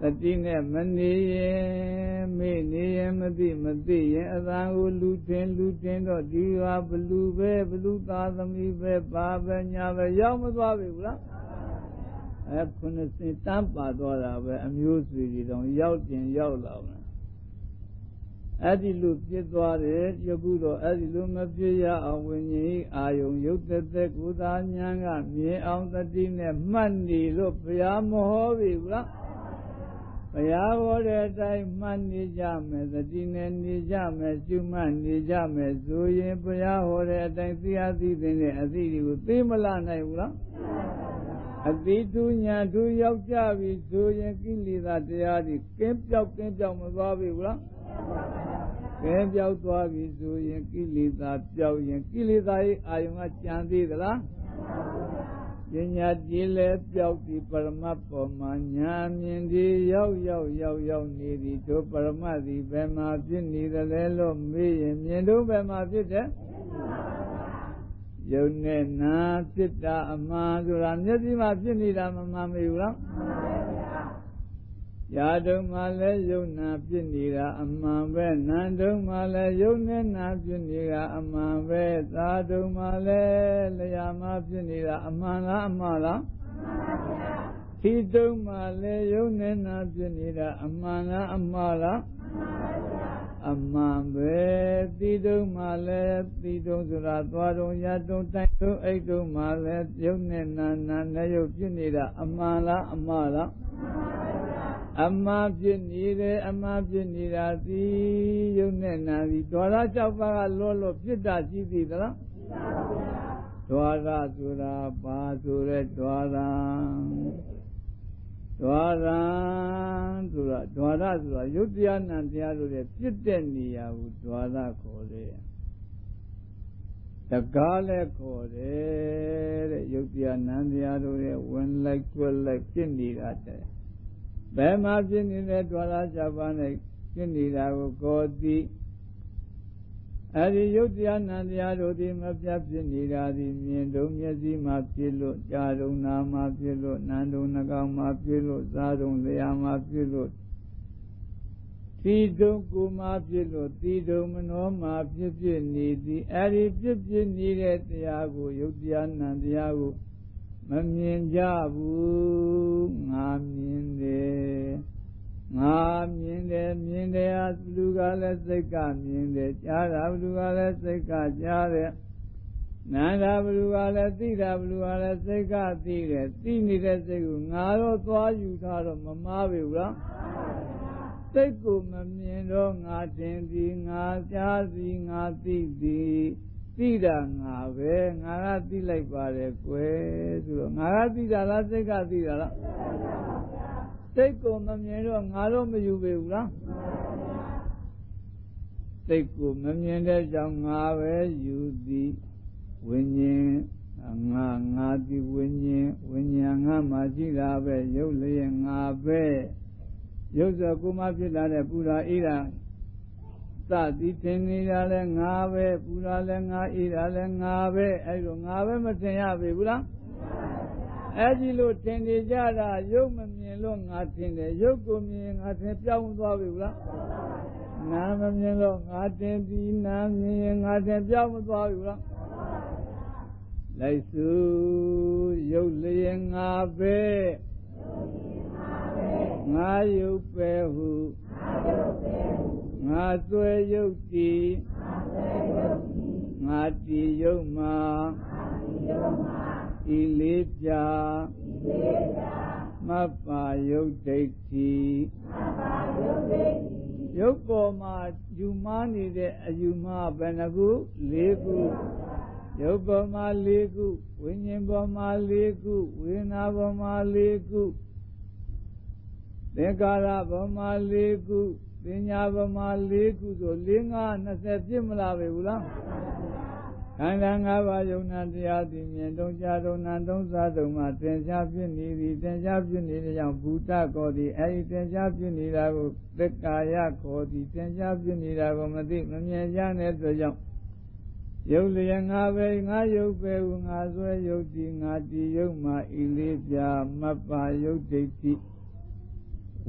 တတိနဲ့မနေရင်မေ့နေရင်မသိမသိရင်အသာကိုလူတင်လူတင်တော့ဒီဟာဘလူပဲဘလူသားသမီးပဲပါပဲညာပဲရောက်မသွားပြီဘူးလားအဲခုနှစ်စင်တန်းပါသွားတာပဲအမျိုးစုတွေတောင်ရောက်တင်ရောက်လာမယ်အဲ့ဒီလိုပြစ်သွားတယ်ယခုတော့အဲ့ဒီလိုမပြစ်ရအောင်ဝိညာဉ်အာယုံရုပ်သက်သက်ကိုသာညာကမြင်အောင်တတိနဲ့မှတ်နေလို့ဘုရားမဟောပြီဘူးလား ဘုရားဟောတဲ့အတိုင်းမှတ်နေကြမယ်သတိနဲ့နေကြမယ်ရှုမှတ်နေကြမယ်ဆိုရင်ဘုရားဟောတဲ့အတိုင်းသိအသိသိတဲ့အသိတွေကိုသိမလာနိုင်ဘူးလားအတိတုညာသူရောက်ကြပြီဆိုရင်ကိလေသာတရားတွေကင်းပြောက်ကင်းပြောက်မသွားပြီဘူးလားကဲပြောက်သွားပြီဆိုရင်ကိလေသာပြောက်ရင်ကိလေသာရဲ့အာယုံကကြံသေးသလားပ ညာကြည်လဲပြောက်ပြီးပရမတ်ပေါ်မှာညာမြင်ဒီရောက်ရောက်ရောက်ရောက်နေသည်တို့ပရမတ်သည်ဘယ်မှာဖြစ်နေသလဲလို့မေးရင်မြင်တို့ဘယ်မှာဖြစ်တယ်ယုံနဲ့နာဖြစ်တာအမှန်ဆိုတာမျက်စိမှာဖြစ်နေတာမမှန်မေဘူးလား ရာတုံမှလည်းယုံနာဖြစ်နေတာအမှန်ပဲနန္တုံမှလည်းယုံနဲ့နာဖြစ်နေတာအမှန်ပဲသာတုံမှလည်းလျာမဖြစ်နေတာအမှန်လားအမှားလားသီတုံမှလည်းယုံနဲ့နာဖြစ်နေတာအမှန်လားအမှားလားအမှန်ပဲသီတုံမှလည်းသီတုံဆိုတာသွားတုံရတုံတိုင်တုံအိတ်တုံမှလည်းယုံနဲ့နာနာနဲ့ယုတ်ဖြစ်နေတာအမှန်လားအမှားလား အမှားဖြစ်နေတယ်အမှားဖြစ်နေတာသည်ယုံနဲ့နာသည်ဒွါရ၆ပါးကလောလောဖြစ်တာရှိသည်သလားဒွါရဆိုတာဘာဆိုရဲဒွါရဒွါရံဆိုတာဒွါရဆိုတာယုတ်တရားနံတရားတို့ရဲ့ပြစ်တဲ့နေရာကိုဒွါရခေါ်တယ်တကားလည်းခေါ်တယ်တဲ့ယုတ်တရားနံတရားတို့ရဲ့ဝင်လိုက်ကျွက်လိုက်ပြစ်နေတာတဲ့ ဘယ်မှာပြစ်နေတဲ့ဒွါရ၆ပါးနဲ့ပြစ်နေတာကိုကိုသိအဲဒီယုတ်တရားနံတရားတို့ဒီမပြတ်ဖြစ်နေတာဒီမြင်တုံမျက်စိမှာဖြစ်လို့ကြားတုံနာမှာဖြစ်လို့နာတုံနှကောင်မှာဖြစ်လို့စားတုံလျာမှာဖြစ်လို့သီတုံကိုမှာဖြစ်လို့သီတုံမနောမှာဖြစ်ဖြစ်နေသည်အဲဒီဖြစ်ဖြစ်နေတဲ့တရားကိုယုတ်တရားနံတရားကို မမြင်ကြဘူးငါမြင်တယ်ငါမြင်တယ်မြင်တယ်ဟာလူကလည်းစိတ်ကမြင်တယ်ကြားတာလူကလည်းစိတ်ကကြားတယ်နာတာဘလူကလည်းသိတာဘလူကလည်းစိတ်ကသိတယ်သိနေတဲ့စိတ်ကိုငါတော့သွားယူထားတော့မမားပြီဘူးလားစိတ်ကိုမမြင်တော့ငါတင်သည်ငါကြားသည်ငါသိသည် သိတာငါပဲငါကသိလိုက်ပါတယ်ကွယ်ဆိုတော့ငါကသိတာလားစိတ်ကသိတာလားစိတ်ကိုမမြင်တော့ငါတော့မယူပေဘူးလားစိတ်ကိုမမြင်တဲ့ကြောင့်ငါပဲယူသည်ဝိညာဉ်ငါငါသည်ဝိညာဉ်ဝိညာဉ်ငါမှရှိတာပဲရုပ်လျက်ငါပဲရုပ်ဆိုကိုမဖြစ်လာတဲ့ပူရာအေးတာ သတိထင်နေတာလဲငါပဲပူရာလဲငါအေးတာလဲငါပဲအဲ့လိုငါပဲမထင်ရပေဘူးလားအဲ့ဒီလိုထင်နေကြတာရုပ်မမြင်လို့ငါထင်တယ်ရုပ်ကိုမြင်ငါထင်ပြောင်းသွားပြီဘူးလားနာမမြင်လို့ငါတင်ပြီးနာမြင်ရင်ငါထင်ပြောင်းမသွားပြီဘူးလားလိုက်စုရုပ်လျင်ငါပဲငါရုပ်ပဲဟုငါသွဲရုပ် တည်ငါတည်ရုပ်မှာဤလေးပြမပ္ပါယုတ်ဒိဋ္ဌိရုပ်ပေါ်မှာယူမနေတဲ့အယူမဘယ်နှခု၄ခုရုပ်ပေါ်မှာ၄ခုဝိညာဉ်ပေါ်မှာ၄ခုဝေဒနာပေါ်မှာ၄ခုသင်္ကာရပေါ်မှာ၄ခု ပညာပေါ်မှာ၄ခုဆို၄၅20ပြည့်မလားပဲဘူးလားခန္ဓာ၅ပါးယုံနာတရားသည်မြင်တုံးကြတုံးနာတုံးစားတုံးမှာသင်္ချာဖြစ်နေသည်သင်္ချာဖြစ်နေတဲ့ကြောင့်ဘူတခေါ်သည်အဲဒီသင်္ချာဖြစ်နေတာကိုသက္ကာယခေါ်သည်သင်္ချာဖြစ်နေတာကိုမသိမမြင်ကြတဲ့အတွက်ကြောင့်ယုတ်လျက်ငါပဲငါယုတ်ပဲဟူငါဆွဲယုတ်ဒီငါဒီယုတ်မှာဤလေးပြမပ္ပါယုတ်ဒိဋ္ဌိ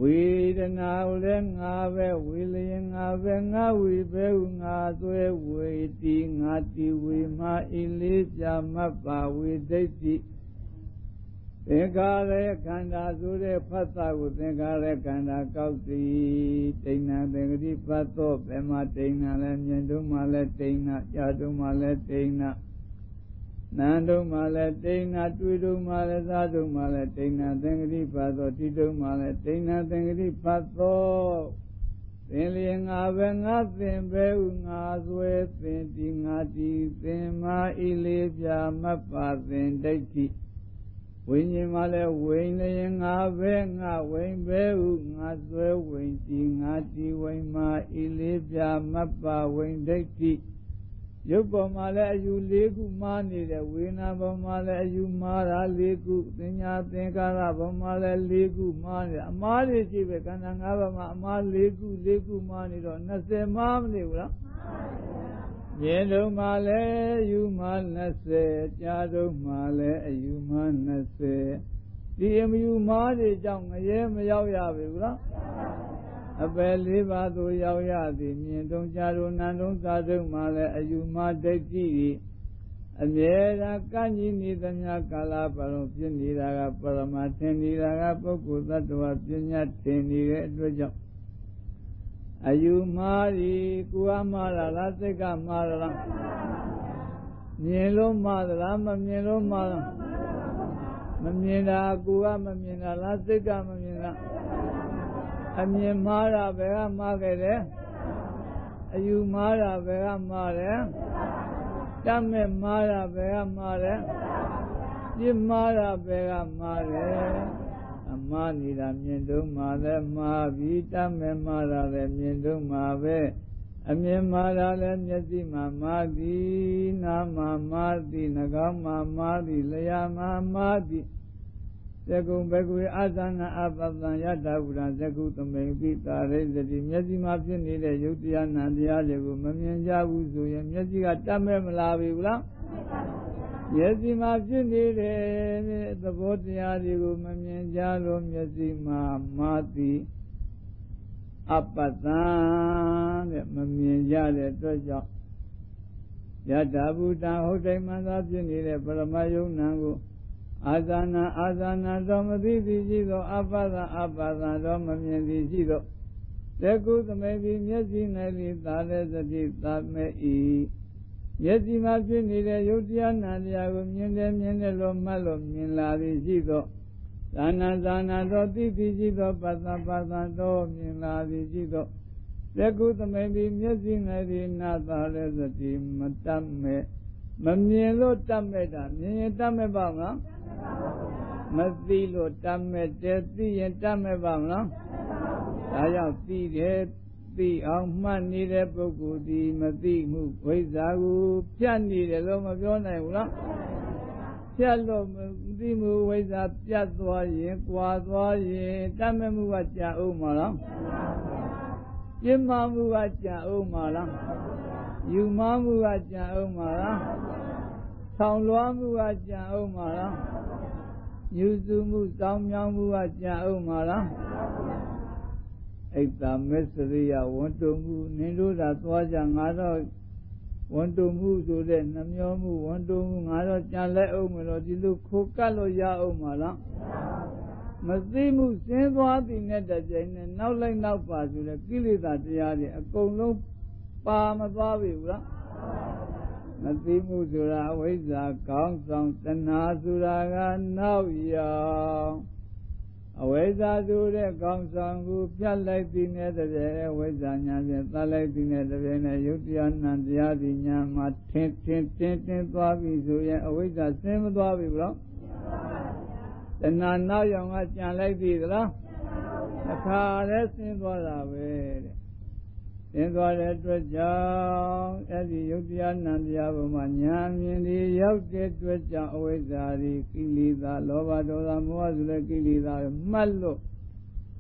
ဝေဒနာလည်းငါပဲဝေလျင်ငါပဲငါဝေပဲဟူငါဆွဲဝေတိငါတိဝေမှာဤလေးပြမပ္ပါဝေဒိဋ္ဌိသင်္ခါရခန္ဓာဆိုတဲ့ဖတ်တာကိုသင်္ခါရခန္ဓာကောက်သည်တိဏ္ဏသင်္ကတိပတ်သောဘယ်မှာတိဏ္ဏလဲမြင်တုံးမှလဲတိဏ္ဏကြားတုံးမှလဲတိဏ္ဏ နာတုံးမှလဲတိဏ္ဏတွေ့တုံးမှလဲစားတုံးမှလဲတိဏ္ဏသင်္ကတိပတ်သောတိတုံးမှလဲတိဏ္ဏသင်္ကတိပတ်သောသင်လျင်ငါပဲငါသင်ပဲဥငါဆွဲသင်ဒီငါဒီသင်မာဤလေးပြမတ်ပါသင်ဒိဋ္ဌိဝိညာဉ်မှလည်းဝိညာဉ်ငါပဲငါဝိညာဉ်ပဲဟုငါဆွဲဝိညာဉ်ဒီငါဒီဝိညာဉ်မှာဤလေးပြမတ်ပါဝိညာဉ်ဒိဋ္ဌိ ရုပ်ပေါ်မှာလည်းအယူ၄ခုမှားနေတယ်ဝေနာပေါ်မှာလည်းအယူမှားတာ၄ခုသင်ညာသင်္ကာရပေါ်မှာလည်း၄ခုမှားနေအမှားတွေရှိပဲခန္ဓာ၅ပါးမှာအမှား၄ခု၄ခုမှားနေတော့20မှားမနေဘူးလားမြင်တော့မှလည်းယူမှ20ကြားတော့မှလည်းအယူမှ20ဒီအမယူမှားတွေကြောင့်ငရဲမရောက်ရပြီဘူးလား အပယ်လေးပါးသို့ရောက်ရသည်မြင်တုံကြတို့နံတုံသာတုံမှလည်းအယူမှဒိဋ္ဌိအမြဲတမ်းကန့်ကြီးနေသမျှကာလပတ်လုံးဖြစ်နေတာကပရမထင်နေတာကပုဂ္ဂိုလ်သတ္တဝါပညာထင်နေတဲ့အတွက်ကြောင့်အယူမှားဒီကိုယ်ကမှားလားလားစိတ်ကမှားလားမြင်လို့မှားသလားမမြင်လို့မှားလားမမြင်တာကိုယ်ကမမြင်တာလားစိတ်ကမမြင်တာ အမြင်မှားတာဘယ်ကမှားခဲ့တယ်အယူမှားတာဘယ်ကမှားတယ်တတ်မဲ့မှားတာဘယ်ကမှားတယ်ပြစ်မှားတာဘယ်ကမှားတယ်အမှားနေတာမြင်တော့မှလည်းမှားပြီးတတ်မဲ့မှားတာလည်းမြင်တော့မှပဲအမြင်မှားတာလည်းမျက်စိမှာမှားသည်နားမှာမှားသည်နှာခေါင်းမှာမှားသည်လျှာမှာမှားသည် သကုံဘဂဝေအာသနာအပတံယတဝုရသကုသမိန်ပိတာရိသတိမျက်စိမှာဖြစ်နေတဲ့ယုတ်တရားနံတရားတွေကိုမမြင်ကြဘူးဆိုရင်မျက်စိကတတ်မဲ့မလားပြီဘူးလားမျက်စိမှာဖြစ်နေတဲ့သဘောတရားတွေကိုမမြင်ကြလို့မျက်စိမှာမာတိအပတံတဲ့မမြင်ကြတဲ့အတွက်ကြောင့်ယတဗုတံဟုတ်တိုင်းမှသာဖြစ်နေတဲ့ပရမယုံနံကို အာဇာနာအာဇာနာတော်မသိသည်ရှိသောအပဒအပဒတော်မမြင်သည်ရှိသောသကုသမေပြီးမျက်စိနဲ့လီသာလည်းစတိသာမဲ့ဤမျက်စိမှာဖြစ်နေတဲ့ယုတ်တရားနာတရားကိုမြင်တယ်မြင်တယ်လို့မှတ်လို့မြင်လာသည်ရှိသောသာနာသာနာတော်သိသည်ရှိသောပသပသတော်မြင်လာသည်ရှိသောသကုသမေပြီးမျက်စိနဲ့လီနာသာလည်းစတိမတတ်မဲ့ မမြင်လို့တတ်မဲ့တာမြင်ရင်တတ်မဲ့ပါမလားမသိလို့တတ်မဲ့တယ်သိရင်တတ်မဲ့ပါမလားဒါကြောင့်သိတယ်သိအောင်မှတ်နေတဲ့ပုဂ္ဂိုလ်ဒီမသိမှုဝိဇ္ဇာကိုပြတ်နေတယ်လို့မပြောနိုင်ဘူးလားပြတ်လို့မသိမှုဝိဇ္ဇာပြတ်သွားရင်ကွာသွားရင်တတ်မဲ့မှုကကြာအောင်မလားပြင်းမှမှုကကြာအောင်မလား ယူမမှုကကြာအောင်မလားဆောင်းလွားမှုကကြာအောင်မလားယူစုမှုတောင်းမြောင်းမှုကကြာအောင်မလားအိတ်တာမစ္စရိယဝန်တုံမှုနင်တို့သာသွားကြငါတော့ဝန်တုံမှုဆိုတဲ့နှမျောမှုဝန်တုံမှုငါတော့ကြံလဲအောင်မလို့ဒီလိုခိုကတ်လို့ရအောင်မလားမသိမှုစင်းသွားသည်နဲ့တကြိမ်နဲ့နောက်လိုက်နောက်ပါဆိုတဲ့ကိလေသာတရားတွေအကုန်လုံး ပါမသွားပြီဘူးလားမသိမှုဆိုတာအဝိဇ္ဇာကောင်းဆောင်တဏှာဆိုတာကနောက်ရောက်အဝိဇ္ဇာဆိုတဲ့ကောင်းဆောင်ကိုပြတ်လိုက်ပြီးနေတဲ့အဝိဇ္ဇာညာဖြင့်သတ်လိုက်ပြီးနေတဲ့ပြည့်နဲ့ယုတ်တရားနံတရားဒီညာမှာထင်းထင်းတင်းတင်းသွားပြီဆိုရင်အဝိဇ္ဇာဆင်းမသွားပြီဘလို့တဏှာနောက်ရောင်ကကြံလိုက်ပြီသလားအခါလဲဆင်းသွားတာပဲတဲ့ သင်သွားတဲ့အတွက်ကြောင့်အဲ့ဒီယုတ်တရားနံတရားဘုံမှာညာမြင်ဒီရောက်တဲ့အတွက်ကြောင့်အဝိဇ္ဇာဒီကိလေသာလောဘဒေါသမောဟဆိုတဲ့ကိလေသာမှတ်လို့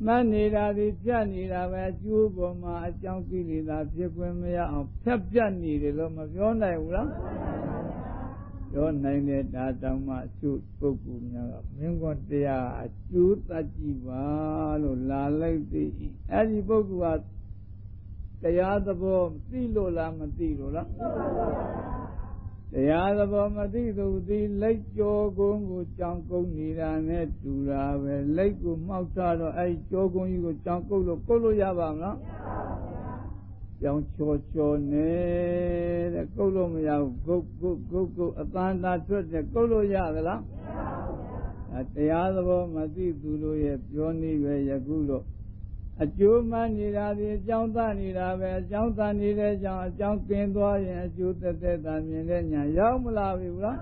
မှတ်နေတာဒီပြတ်နေတာပဲအကျိုးပေါ်မှာအကြောင်းကိလေသာဖြစ်ခွင့်မရအောင်ဖြတ်ပြတ်နေတယ်လို့မပြောနိုင်ဘူးလားပြောနိုင်တဲ့ဒါတောင်မှအကျိုးပုဂ္ဂိုလ်များကမင်းကတရားအကျိုးတတ်ကြည့်ပါလို့လာလိုက်သည်အဲ့ဒီပုဂ္ဂိုလ်က တရားသဘောသိလို့လားမသိလို့လားတရားသဘောမသိသူသည်လက်ကြောကုန်းကိုကြောင်ကုန်းနေတာနဲ့တူတာပဲလက်ကိုမှောက်ထားတော့အဲ့ကြောကုန်းကြီးကိုကြောင်ကုတ်လို့ကုတ်လို့ရပါမလားကြောင်ချောချောနေတဲ့ကုတ်လို့မရဘူးကုတ်ကုတ်ကုတ်ကုတ်အတန်တာထွက်တဲ့ကုတ်လို့ရသလားတရားသဘောမသိသူတို့ရဲ့ပြောနည်းပဲယခုတော့ အကျိုးမှနေတာဒီအကြောင်းသနေတာပဲအကြောင်းသနေတဲ့ကြောင့်အကြောင်းကင်းသွားရင်အကျိုးသက်သက်သာမြင်တဲ့ညာရောက်မလာပြီဘူးလား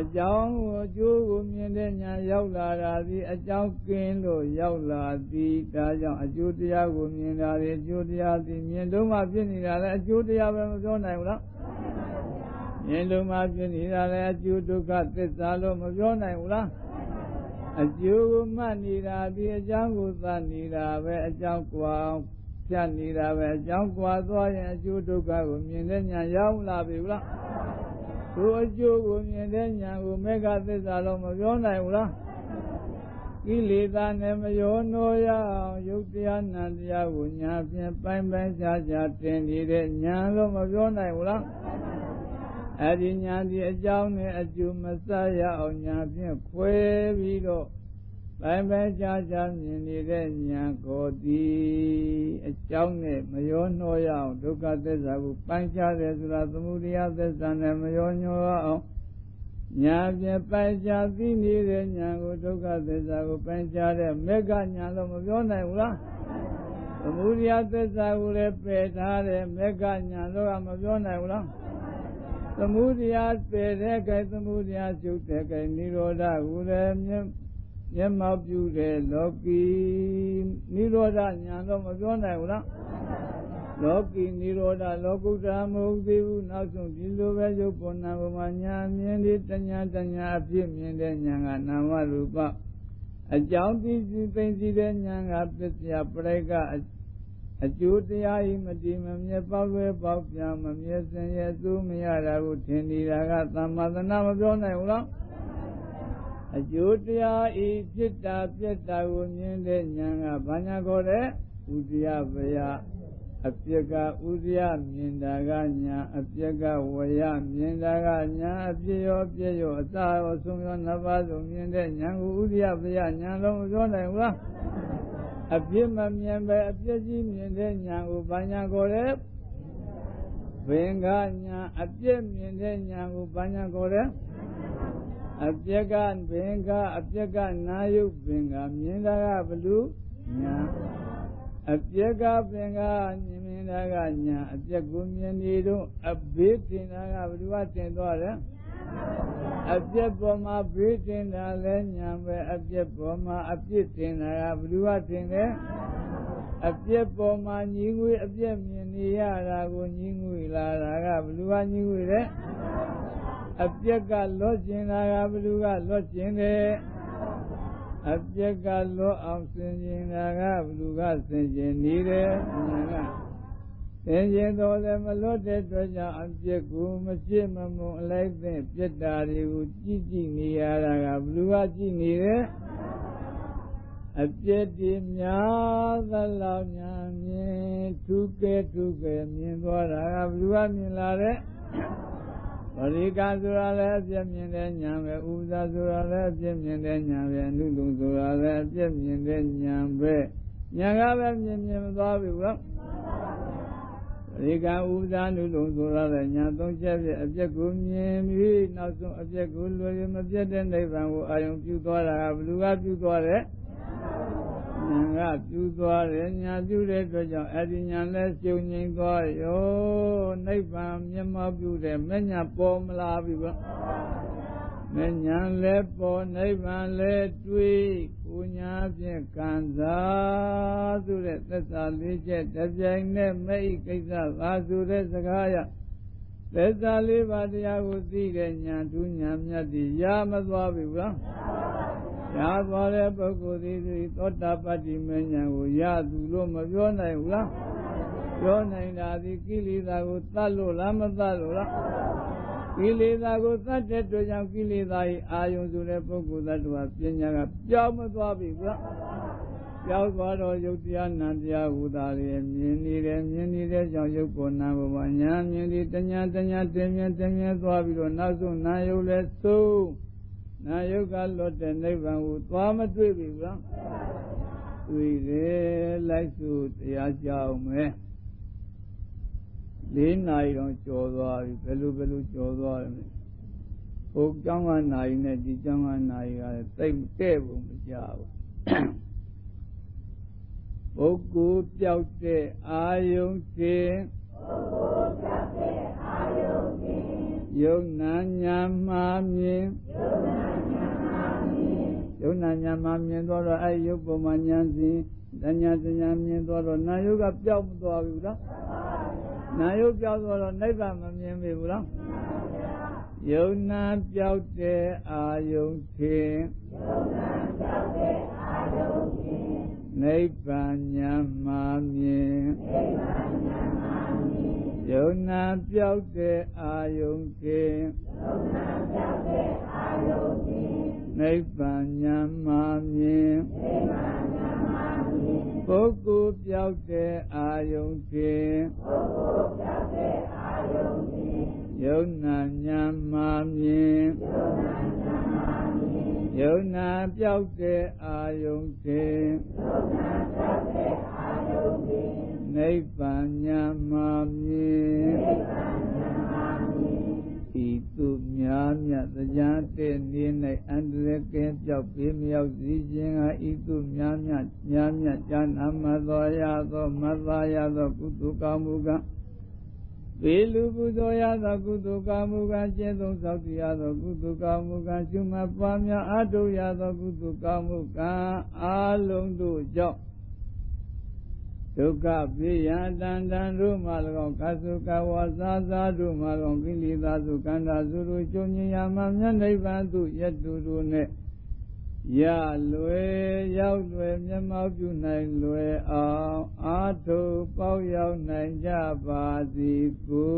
အကြောင်းကိုအကျိုးကိုမြင်တဲ့ညာရောက်လာတာဒီအကြောင်းကင်းလို့ရောက်လာသည်ဒါကြောင့်အကျိုးတရားကိုမြင်တာဒီအကျိုးတရားဒီမြင်တော့မှဖြစ်နေတာလေအကျိုးတရားပဲမပြောနိုင်ဘူးလားမြင်လို့မှဖြစ်နေတာလေအကျိုးဒုက္ခသစ္စာလို့မပြောနိုင်ဘူးလား အကျိုးကိုမှတ်နေတာဒီအကြောင်းကိုသတ်နေတာပဲအကြောင်းကွာဖြတ်နေတာပဲအကြောင်းကွာသွားရင်အကျိုးဒုက္ခကိုမြင်တဲ့ညာရောက်လာပြီလားသူအကျိုးကိုမြင်တဲ့ညာကိုမေဃသစ္စာလုံးမပြောနိုင်ဘူးလားကိလေသာနဲ့မယောနောရအောင်ယုတ်တရားနံတရားကိုညာဖြင့်ပိုင်းပိုင်းခြားခြားတင်နေတဲ့ညာလို့မပြောနိုင်ဘူးလား အဲ့ဒီညာဒီအကြောင်းနဲ့အကျိုးမစရအောင်ညာဖြင့်ခွဲပြီးတော့ပိုင်းပိုင်းခြားခြားမြင်နေတဲ့ညာကိုဒီအကြောင်းနဲ့မရောနှောရအောင်ဒုက္ခသစ္စာကိုပိုင်းခြားတယ်ဆိုတာသမုဒယသစ္စာနဲ့မရောညှောအောင်ညာဖြင့်ပိုင်းခြားသိနေတဲ့ညာကိုဒုက္ခသစ္စာကိုပိုင်းခြားတဲ့မေဃညာလို့မပြောနိုင်ဘူးလားသမုဒယသစ္စာကိုလည်းပယ်ထားတယ်မေဃညာလို့ကမပြောနိုင်ဘူးလား သမုဒယပယ်တဲ့ကဲသမုဒယရှုပ်တဲ့ကဲនិရောဓကိုလည်းမြင်မျက်မှောက်ပြုတဲ့လောကီနိရောဓညာတော့မပြောနိုင်ဘူးလားလောကီနိရောဓလောကုတ္တမဟုတ်သေးဘူးနောက်ဆုံးဒီလိုပဲရုပ်ပေါ်နာပေါ်မှာညာမြင်ဒီတညာတညာအဖြစ်မြင်တဲ့ညာကနာမရူပအကြောင်းသိစီသိသိတဲ့ညာကပစ္စယပရိက အကျိုးတရားဤမတည်မမြဲပေါက်လွဲပေါက်ပြမမြဲစင်ရဲ့သူမရတာကိုထင်နေတာကသမ္မာသနာမပြောနိုင်ဘူးလားအကျိုးတရားဤဖြစ်တာပြက်တာကိုမြင်တဲ့ဉာဏ်ကဘာညာခေါ်တဲ့ဥဒိယဗယအပြက်ကဥဒိယမြင်တာကညာအပြက်ကဝယမြင်တာကညာအပြည့်ရောပြည့်ရောအစာရောဆုံးရောနှစ်ပါးစုံမြင်တဲ့ညာကိုဥဒိယဗယညာလုံးပြောနိုင်ဘူးလား အပြစ်မမြင်ပဲအပြစ်ကြီးမြင်တဲ့ညာကိုဘာညာခေါ်တဲ့ဘင်္ဂညာအပြစ်မြင်တဲ့ညာကိုဘာညာခေါ်တဲ့အပြက်ကဘင်္ဂအပြက်ကနာယုတ်ဘင်္ဂမြင်တာကဘလူညာအပြက်ကဘင်္ဂမြင်တာကညာအပြက်ကိုမြင်နေတော့အဘေးတင်တာကဘလူကတင်သွားတယ် အပြက်ပေါ်မှာဘေးတင်တာလဲညာပဲအပြက်ပေါ်မှာအပြစ်တင်တာကဘလူကတင်တယ်အပြက်ပေါ်မှာညီငွေအပြက်မြင်နေရတာကိုညီငွေလာတာကဘလူကညီငွေတဲ့အပြက်ကလွတ်ကျင်တာကဘလူကလွတ်ကျင်တယ်အပြက်ကလွတ်အောင်ဆင်ကျင်တာကဘလူကဆင်ကျင်နေတယ်ညာက သင်ခြင်းတော်လည်းမလွတ်တဲ့အတွက်ကြောင့်အပြစ်ကိုမဖြစ်မမုံအလိုက်တဲ့ပြစ်တာတွေကိုကြည့်ကြည့်နေရတာကဘလူကကြည့်နေတယ်အပြစ်ဒီများသလောက်ညာမြင်ထုကဲထုကဲမြင်သွားတာကဘလူကမြင်လာတဲ့ဝရိကဆိုတာလည်းအပြစ်မြင်တဲ့ညာပဲဥပဇာဆိုတာလည်းအပြစ်မြင်တဲ့ညာပဲအနုလုံဆိုတာလည်းအပြစ်မြင်တဲ့ညာပဲညာကပဲမြင်မြင်မသွားဘူးကွာ ရိကဥပဇာနုလုံဆိုရတဲ့ညာသုံးချက်ဖြင့်အပြက်ကိုမြင်ပြီးနောက်ဆုံးအပြက်ကိုလွယ်ရမပြတ်တဲ့နိဗ္ဗာန်ကိုအာရုံပြုသွားတာကဘလူကပြုသွားတဲ့ညာကပြုသွားတယ်ညာပြုတဲ့အတွက်ကြောင့်အဲ့ဒီညာလဲရှုံငိမ့်သွားရောနိဗ္ဗာန်မျက်မှောက်ပြုတဲ့မညာပေါ်မလာပြီဗျ မညာလဲပေါ်နိဗ္ဗာန်လဲတွေးကိုညာဖြင့်ကံစားဆိုတဲ့သက်သာလေးချက်တပြိုင်နဲ့မဲ့ဤကိစ္စသာဆိုတဲ့စကားရသက်သာလေးပါးတရားကိုသိတဲ့ညာသူညာမြတ်ဒီရမသွားပြီဗျာရသွားတဲ့ပုဂ္ဂိုလ်သည်သည်သောတာပတ္တိမဉ္ဇဉ်ကိုရသူလို့မပြောနိုင်ဘူးလားပြောနိုင်တာဒီကိလေသာကိုတတ်လို့လားမတတ်လို့လား ကိလေသာကိုသတ်တဲ့အတွက်ကြောင့်ကိလေသာ၏အာယုံဆိုတဲ့ပုဂ္ဂိုလ်သတ္တဝါပညာကပြောင်းမသွားပြီကွာပြောင်းသွားတော့ယုတ်တရားနာတရားဟူတာလေမြင်နေတယ်မြင်နေတဲ့ကြောင့်ယုတ်ပေါ်နာပေါ်မှာညာမြင်ဒီတညာတညာတင်မြင်တင်မြင်သွားပြီးတော့နောက်ဆုံးနာယုတ်လဲဆုံးနာယုတ်ကလွတ်တဲ့နိဗ္ဗာန်ကိုသွားမတွေ့ပြီကွာတွေ့တယ်လိုက်စုတရားကြောင်းမယ် လေးနာရီတော့ကြော်သွားပြီဘယ်လိုဘယ်လိုကြော်သွားလဲဟိုကျောင်းကနာရီနဲ့ဒီကျောင်းကနာရီကလည်းတိတ်တဲ့ဘူးမကြဘူးပုဂ္ဂိုလ်ပြောက်တဲ့အာယုန်ခြင်းပုဂ္ဂိုလ်ပြောက်တဲ့အာယုန်ခြင်းယုံနာညာမှာမြင်ယုံနာညာမှာမြင်ယုံနာညာမှာမြင်တော့အဲယုတ်ပုံမှာညာစဉ်တညာတညာမြင်တော့နာယုတ်ကပျောက်မသွားဘူးလား နာယုတ်ပြောက်သွားတော့နိဗ္ဗာန်မမြင်ပြီဘူးလားယုံနာပြောက်တဲ့အာယုံခြင်းယုံနာပြောက်တဲ့အာယုံခြင်းနိဗ္ဗာန်ညာမှာမြင်နိဗ္ဗာန်ညာမှာမြင်ယုံနာပြောက်တဲ့အာယုံခြင်းယုံနာပြောက်တဲ့အာယုံခြင်းနိဗ္ဗာန်ညာမှာမြင်နိဗ္ဗာန်ညာမှာမြင် ပုဂ္ဂိုလ်ပြောက်တဲ့အာယုံခြင်းပုဂ္ဂိုလ်ပြောက်တဲ့အာယုံခြင်းယုံနာညာမှာမြင်ယုံနာညာမှာမြင်ယုံနာပြောက်တဲ့အာယုံခြင်းယုံနာပြောက်တဲ့အာယုံခြင်းနိဗ္ဗာန်ညာမှာမြင်နိဗ္ဗာန်ညာမှာမြင် ဤသူများမြတ်တရားတဲ့နေ၌အန္တရာယ်ကဲပြောက်ပြီးမြောက်စီခြင်းဟာဤသူများမြတ်များမြတ်ဉာဏ်အမသောရသောမသာရသောကုသကောင်းမှုကပေလူပူဇော်ရသောကုသိုလ်ကောင်းမှုကကျင့်သုံးသောက်တည်ရသောကုသိုလ်ကောင်းမှုကရှုမှတ်ပွားများအထုရသောကုသိုလ်ကောင်းမှုကအာလုံးတို့ကြောင့် ဒုက္ခပိယတန္တံတို့မှ၎င်းကသုကဝါသာသာတို့မှ၎င်းကိလေသာစုကန္တာစုတို့ကျုံညင်ရမှမြတ်နိဗ္ဗာန်သို့ယတ္တုတို့နဲ့ရလွယ်ရောက်လွယ်မျက်မှောက်ပြုနိုင်လွယ်အောင်အာထုပေါရောက်နိုင်ကြပါစေကု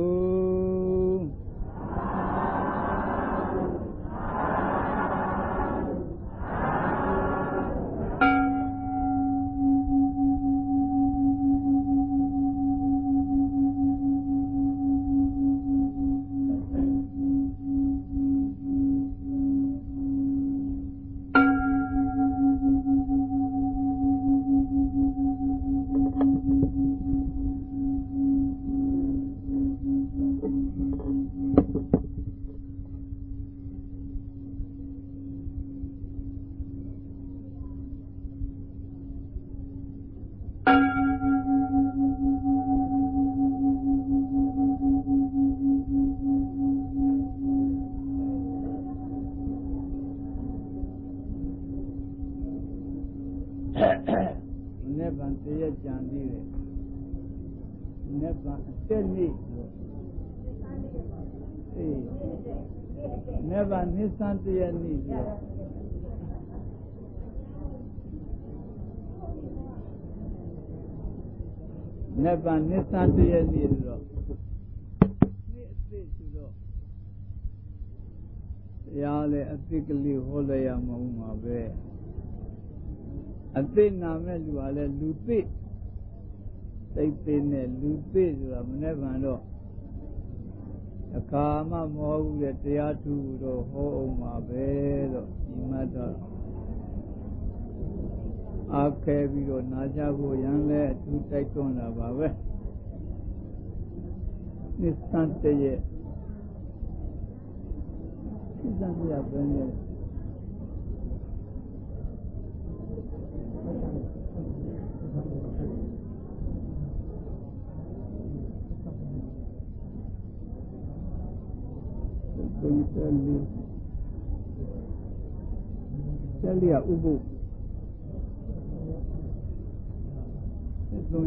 နေဗနိသန်တရနေ့ဆိုနေဗနိသန်တရနေ့ဆိုတော့နေ့အစ်စ်ဆိုတော့တရားလေအစ်စ်ကလေးဟောလိုက်ရမှာမှာပဲအစ်စ်နာမဲ့လူကလည်းလူသိစိတ်သေးနဲ့လူသိဆိုတာမနေ့ကတော့ အခါမှမဟုတ်ဘူးတဲ့တရားထူတော့ဟောအောင်ပါပဲတော့ဒီမှတော့အားခဲပြီးတော့နာကြဖို့ရန်လဲအထူးတိုက်တွန်းတာပါပဲနိစ္စံတရဲ့နိစ္စံတရဘယ်နဲ့ يسلم سل يا أبو Let's go